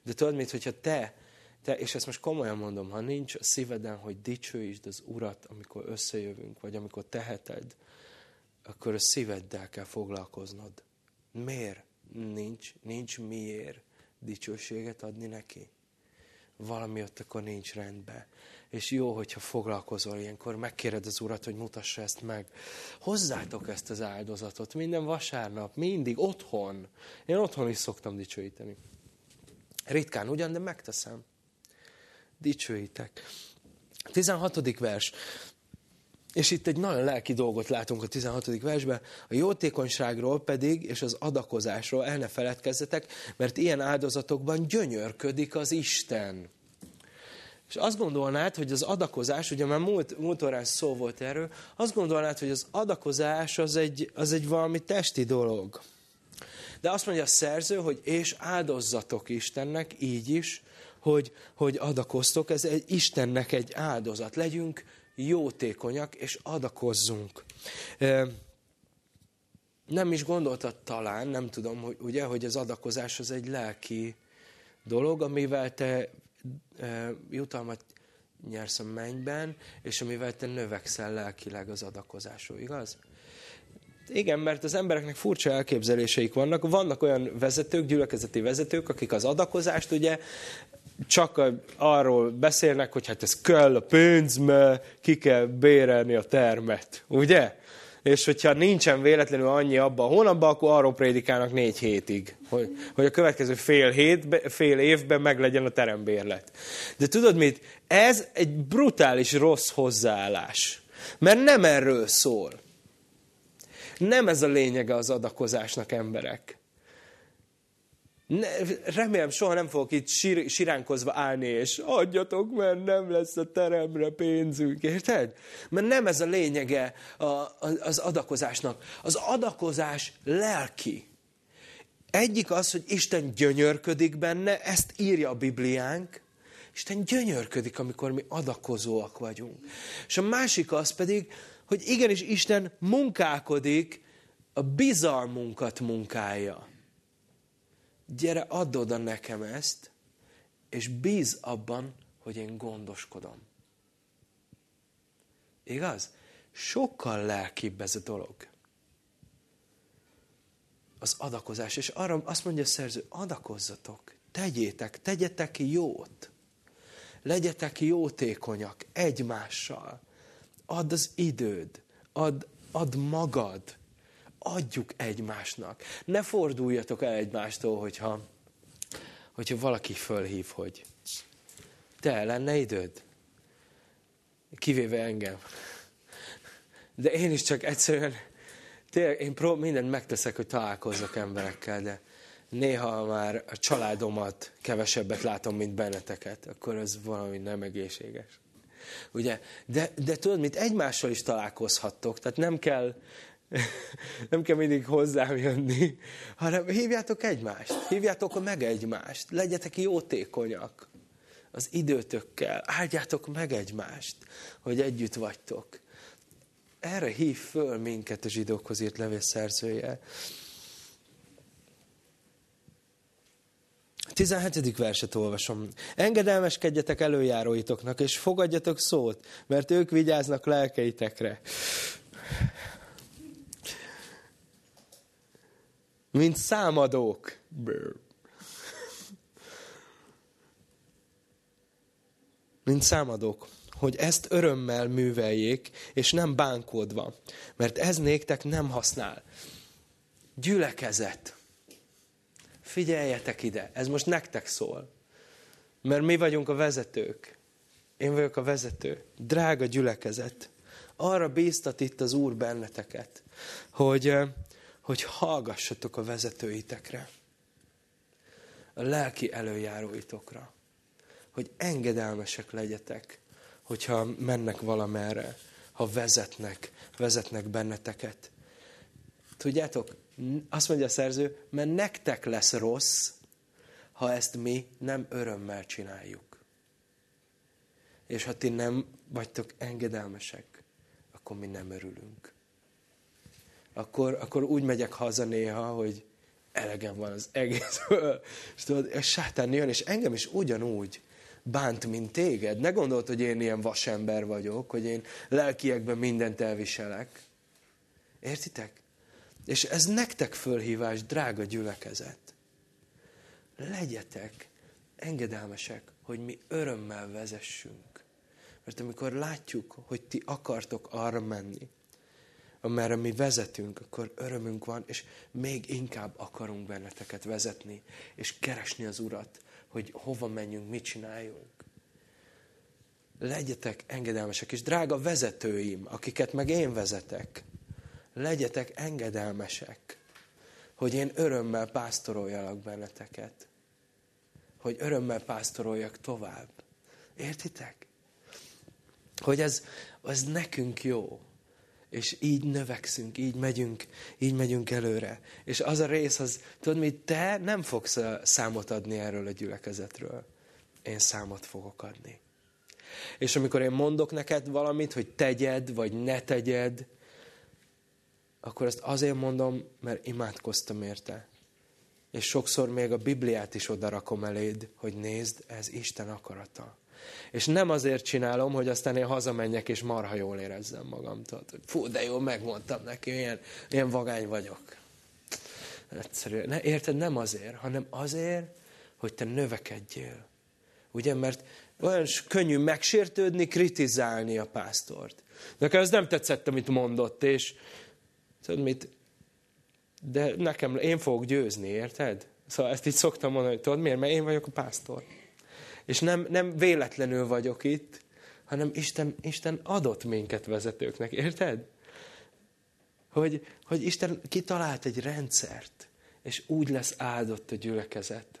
De tudod mit, hogyha te, te, és ezt most komolyan mondom, ha nincs a szíveden, hogy dicsőítsd az Urat, amikor összejövünk, vagy amikor teheted, akkor a szíveddel kell foglalkoznod. Miért? Nincs, nincs miért dicsőséget adni neki. Valami ott akkor nincs rendben. És jó, hogyha foglalkozol ilyenkor, megkéred az Urat, hogy mutassa ezt meg. Hozzátok ezt az áldozatot minden vasárnap, mindig, otthon. Én otthon is szoktam dicsőíteni. Ritkán ugyan, de megteszem. Dicsőítek. 16. vers. És itt egy nagyon lelki dolgot látunk a 16. versben, a jótékonyságról pedig, és az adakozásról el ne feledkezzetek, mert ilyen áldozatokban gyönyörködik az Isten. És azt gondolnád, hogy az adakozás, ugye már múlt, múlt órán szó volt erről, azt gondolnád, hogy az adakozás az egy, az egy valami testi dolog. De azt mondja a szerző, hogy és áldozzatok Istennek, így is, hogy, hogy adakoztok, ez egy Istennek egy áldozat. Legyünk jótékonyak, és adakozzunk. Nem is gondoltad talán, nem tudom, hogy, ugye, hogy az adakozás az egy lelki dolog, amivel te jutalmat nyersz a mennyben, és amivel te növekszel lelkileg az adakozásról, igaz? Igen, mert az embereknek furcsa elképzeléseik vannak. Vannak olyan vezetők, gyülekezeti vezetők, akik az adakozást ugye csak arról beszélnek, hogy hát ez kell a pénz, mert ki kell bérelni a termet. Ugye? És hogyha nincsen véletlenül annyi abban a hónapban, akkor arról prédikálnak négy hétig, hogy, hogy a következő fél, hét, fél évben meglegyen a terembérlet. De tudod mit? Ez egy brutális rossz hozzáállás. Mert nem erről szól. Nem ez a lényege az adakozásnak, emberek. Ne, remélem, soha nem fogok itt sír, siránkozva állni, és adjatok, mert nem lesz a teremre pénzünk, érted? Mert nem ez a lényege a, az adakozásnak. Az adakozás lelki. Egyik az, hogy Isten gyönyörködik benne, ezt írja a Bibliánk, Isten gyönyörködik, amikor mi adakozóak vagyunk. És a másik az pedig, hogy igenis Isten munkálkodik, a bizalmunkat munkálja gyere, add oda nekem ezt, és bíz abban, hogy én gondoskodom. Igaz? Sokkal lelkibb ez a dolog. Az adakozás. És arra azt mondja a szerző, adakozzatok, tegyétek, tegyetek jót. Legyetek jótékonyak egymással. Add az időd, add, add magad, adjuk egymásnak. Ne forduljatok el egymástól, hogyha, hogyha valaki fölhív, hogy te lenne időd? Kivéve engem. De én is csak egyszerűen, tényleg én prób- mindent megteszek, hogy találkozzak emberekkel, de néha már a családomat kevesebbet látom, mint benneteket, akkor ez valami nem egészséges. Ugye? De, de tudod, mit egymással is találkozhattok, tehát nem kell, nem kell mindig hozzám jönni, hanem hívjátok egymást, hívjátok meg egymást, legyetek jótékonyak az időtökkel, áldjátok meg egymást, hogy együtt vagytok. Erre hív föl minket a zsidókhoz írt levél szerzője. 17. verset olvasom. Engedelmeskedjetek előjáróitoknak, és fogadjatok szót, mert ők vigyáznak lelkeitekre mint számadók. Mint számadók, hogy ezt örömmel műveljék, és nem bánkódva, mert ez néktek nem használ. Gyülekezet. Figyeljetek ide, ez most nektek szól. Mert mi vagyunk a vezetők. Én vagyok a vezető. Drága gyülekezet. Arra bíztat itt az Úr benneteket, hogy hogy hallgassatok a vezetőitekre, a lelki előjáróitokra, hogy engedelmesek legyetek, hogyha mennek valamerre, ha vezetnek, vezetnek benneteket. Tudjátok, azt mondja a szerző, mert nektek lesz rossz, ha ezt mi nem örömmel csináljuk. És ha ti nem vagytok engedelmesek, akkor mi nem örülünk akkor, akkor úgy megyek haza néha, hogy elegem van az egészből. És tudod, a sátán jön, és engem is ugyanúgy bánt, mint téged. Ne gondold, hogy én ilyen vasember vagyok, hogy én lelkiekben mindent elviselek. Értitek? És ez nektek fölhívás, drága gyülekezet. Legyetek engedelmesek, hogy mi örömmel vezessünk. Mert amikor látjuk, hogy ti akartok arra menni, amerre mi vezetünk, akkor örömünk van, és még inkább akarunk benneteket vezetni, és keresni az Urat, hogy hova menjünk, mit csináljunk. Legyetek engedelmesek, és drága vezetőim, akiket meg én vezetek, legyetek engedelmesek, hogy én örömmel pásztoroljalak benneteket. Hogy örömmel pásztoroljak tovább. Értitek? Hogy ez, az nekünk jó. És így növekszünk, így megyünk, így megyünk előre. És az a rész, az, tudod mi, te nem fogsz számot adni erről a gyülekezetről. Én számot fogok adni. És amikor én mondok neked valamit, hogy tegyed, vagy ne tegyed, akkor ezt azért mondom, mert imádkoztam érte. És sokszor még a Bibliát is odarakom eléd, hogy nézd, ez Isten akarata. És nem azért csinálom, hogy aztán én hazamenjek, és marha jól érezzem magam. Tehát, fú, de jól megmondtam neki, ilyen, ilyen vagány vagyok. Egyszerűen. Ne, érted? Nem azért, hanem azért, hogy te növekedjél. Ugye, mert olyan könnyű megsértődni, kritizálni a pásztort. Nekem ez nem tetszett, amit mondott, és tudod mit? De nekem, én fogok győzni, érted? Szóval ezt így szoktam mondani, hogy tudod miért? Mert én vagyok a pásztor. És nem, nem véletlenül vagyok itt, hanem Isten, Isten adott minket vezetőknek, érted? Hogy, hogy Isten kitalált egy rendszert, és úgy lesz áldott a gyülekezet.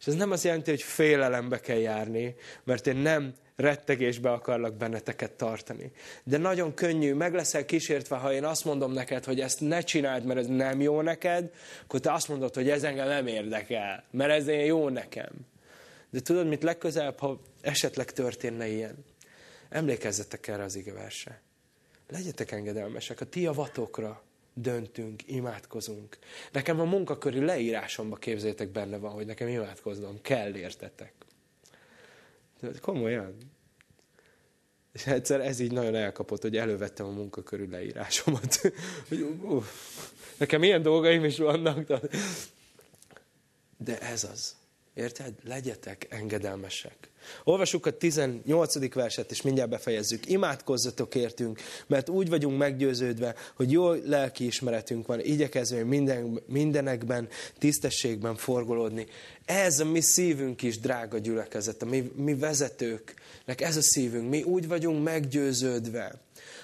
És ez nem azt jelenti, hogy félelembe kell járni, mert én nem rettegésbe akarlak benneteket tartani. De nagyon könnyű, meg leszel kísértve, ha én azt mondom neked, hogy ezt ne csináld, mert ez nem jó neked, akkor te azt mondod, hogy ez engem nem érdekel, mert ez jó nekem. De tudod, mit legközelebb, ha esetleg történne ilyen? Emlékezzetek erre az igeverse. Legyetek engedelmesek, a ti javatokra döntünk, imádkozunk. Nekem a munkaköri leírásomba képzétek benne van, hogy nekem imádkoznom kell, értetek. Komolyan. És egyszer ez így nagyon elkapott, hogy elővettem a munkakörű leírásomat. nekem ilyen dolgaim is vannak. De ez az. Érted? Legyetek engedelmesek. Olvassuk a 18. verset, és mindjárt befejezzük. Imádkozzatok értünk, mert úgy vagyunk meggyőződve, hogy jó lelkiismeretünk van, igyekezve minden, mindenekben, tisztességben forgolódni. Ez a mi szívünk is, drága gyülekezet, a mi, mi vezetőknek ez a szívünk. Mi úgy vagyunk meggyőződve,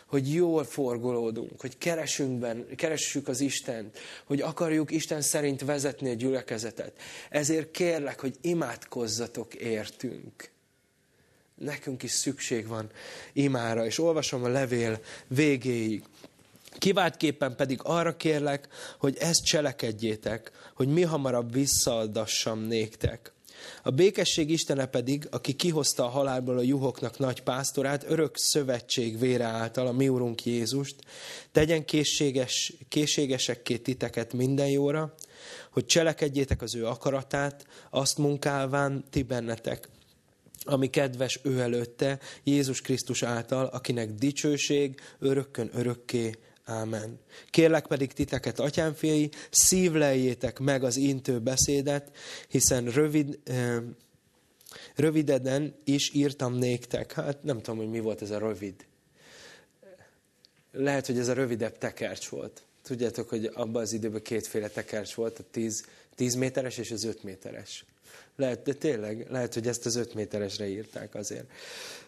hogy jól forgolódunk, hogy keresünkben, keressük az Istent, hogy akarjuk Isten szerint vezetni a gyülekezetet. Ezért kérlek, hogy imádkozzatok értünk. Nekünk is szükség van imára, és olvasom a levél végéig. Kiváltképpen pedig arra kérlek, hogy ezt cselekedjétek, hogy mi hamarabb visszaadassam néktek. A békesség Istene pedig, aki kihozta a halálból a juhoknak nagy pásztorát, örök szövetség vére által, a mi Urunk Jézust, tegyen készséges, készségesekké titeket minden jóra, hogy cselekedjétek az ő akaratát, azt munkálván ti bennetek, ami kedves ő előtte, Jézus Krisztus által, akinek dicsőség örökkön örökké Ámen. Kérlek pedig titeket, atyámfiai, szívleljétek meg az intő beszédet, hiszen rövid, rövideden is írtam néktek. Hát nem tudom, hogy mi volt ez a rövid. Lehet, hogy ez a rövidebb tekercs volt. Tudjátok, hogy abban az időben kétféle tekercs volt, a 10, 10 méteres és az 5 méteres. Lehet, de tényleg, lehet, hogy ezt az öt méteresre írták azért.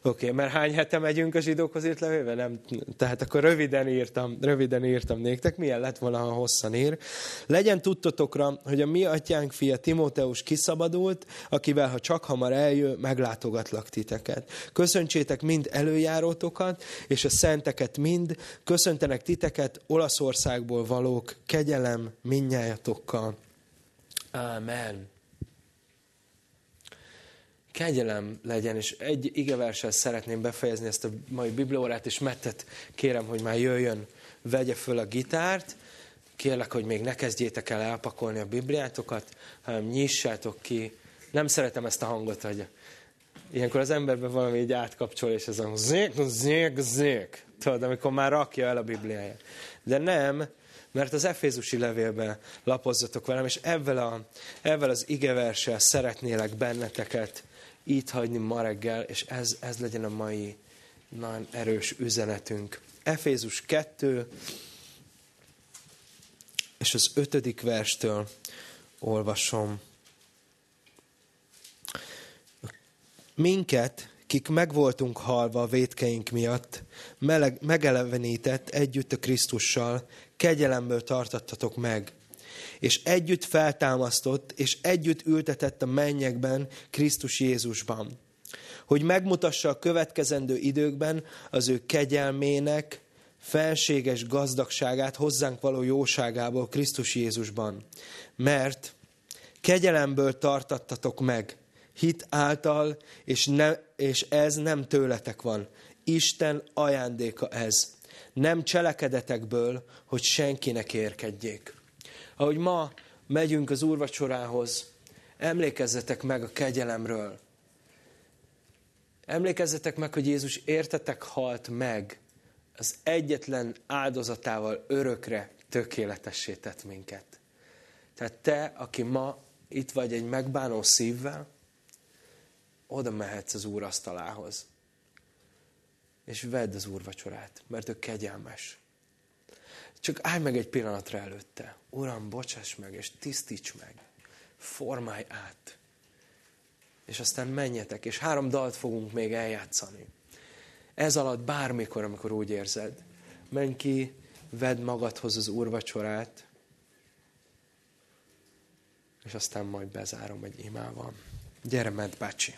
Oké, mert hány hete megyünk a zsidókhoz írt levélbe? Nem, tehát akkor röviden írtam, röviden írtam néktek, milyen lett volna, ha hosszan ír. Legyen tudtotokra, hogy a mi atyánk fia Timóteus kiszabadult, akivel, ha csak hamar eljön, meglátogatlak titeket. Köszöntsétek mind előjárótokat, és a szenteket mind, köszöntenek titeket Olaszországból valók, kegyelem minnyájatokkal. Amen kegyelem legyen, és egy igeverssel szeretném befejezni ezt a mai bibliórát, és Mettet kérem, hogy már jöjjön, vegye föl a gitárt, kérlek, hogy még ne kezdjétek el elpakolni a bibliátokat, hanem nyissátok ki. Nem szeretem ezt a hangot, hogy ilyenkor az emberben valami így átkapcsol, és ez a zék, zék, zék. Tudod, amikor már rakja el a Bibliáját. De nem, Mert az Efézusi levélben lapozzatok velem, és ezzel, az igeverssel szeretnélek benneteket itt hagyni ma reggel, és ez, ez legyen a mai nagyon erős üzenetünk. Efézus 2, és az ötödik verstől olvasom. Minket, kik megvoltunk halva a védkeink miatt, meleg, megelevenített együtt a Krisztussal, kegyelemből tartattatok meg, és együtt feltámasztott, és együtt ültetett a mennyekben, Krisztus Jézusban, hogy megmutassa a következendő időkben az ő kegyelmének, felséges gazdagságát hozzánk való jóságából Krisztus Jézusban. Mert kegyelemből tartattatok meg, hit által, és, ne, és ez nem tőletek van. Isten ajándéka ez. Nem cselekedetekből, hogy senkinek érkedjék. Ahogy ma megyünk az úrvacsorához, emlékezzetek meg a kegyelemről. Emlékezzetek meg, hogy Jézus értetek halt meg, az egyetlen áldozatával örökre tökéletessé tett minket. Tehát te, aki ma itt vagy egy megbánó szívvel, oda mehetsz az Úr asztalához. És vedd az Úr vacsorát, mert ő kegyelmes. Csak állj meg egy pillanatra előtte. Uram, bocsáss meg, és tisztíts meg. Formálj át. És aztán menjetek, és három dalt fogunk még eljátszani. Ez alatt bármikor, amikor úgy érzed, menj ki, vedd magadhoz az úrvacsorát, és aztán majd bezárom egy imával. Gyere, ment bácsi!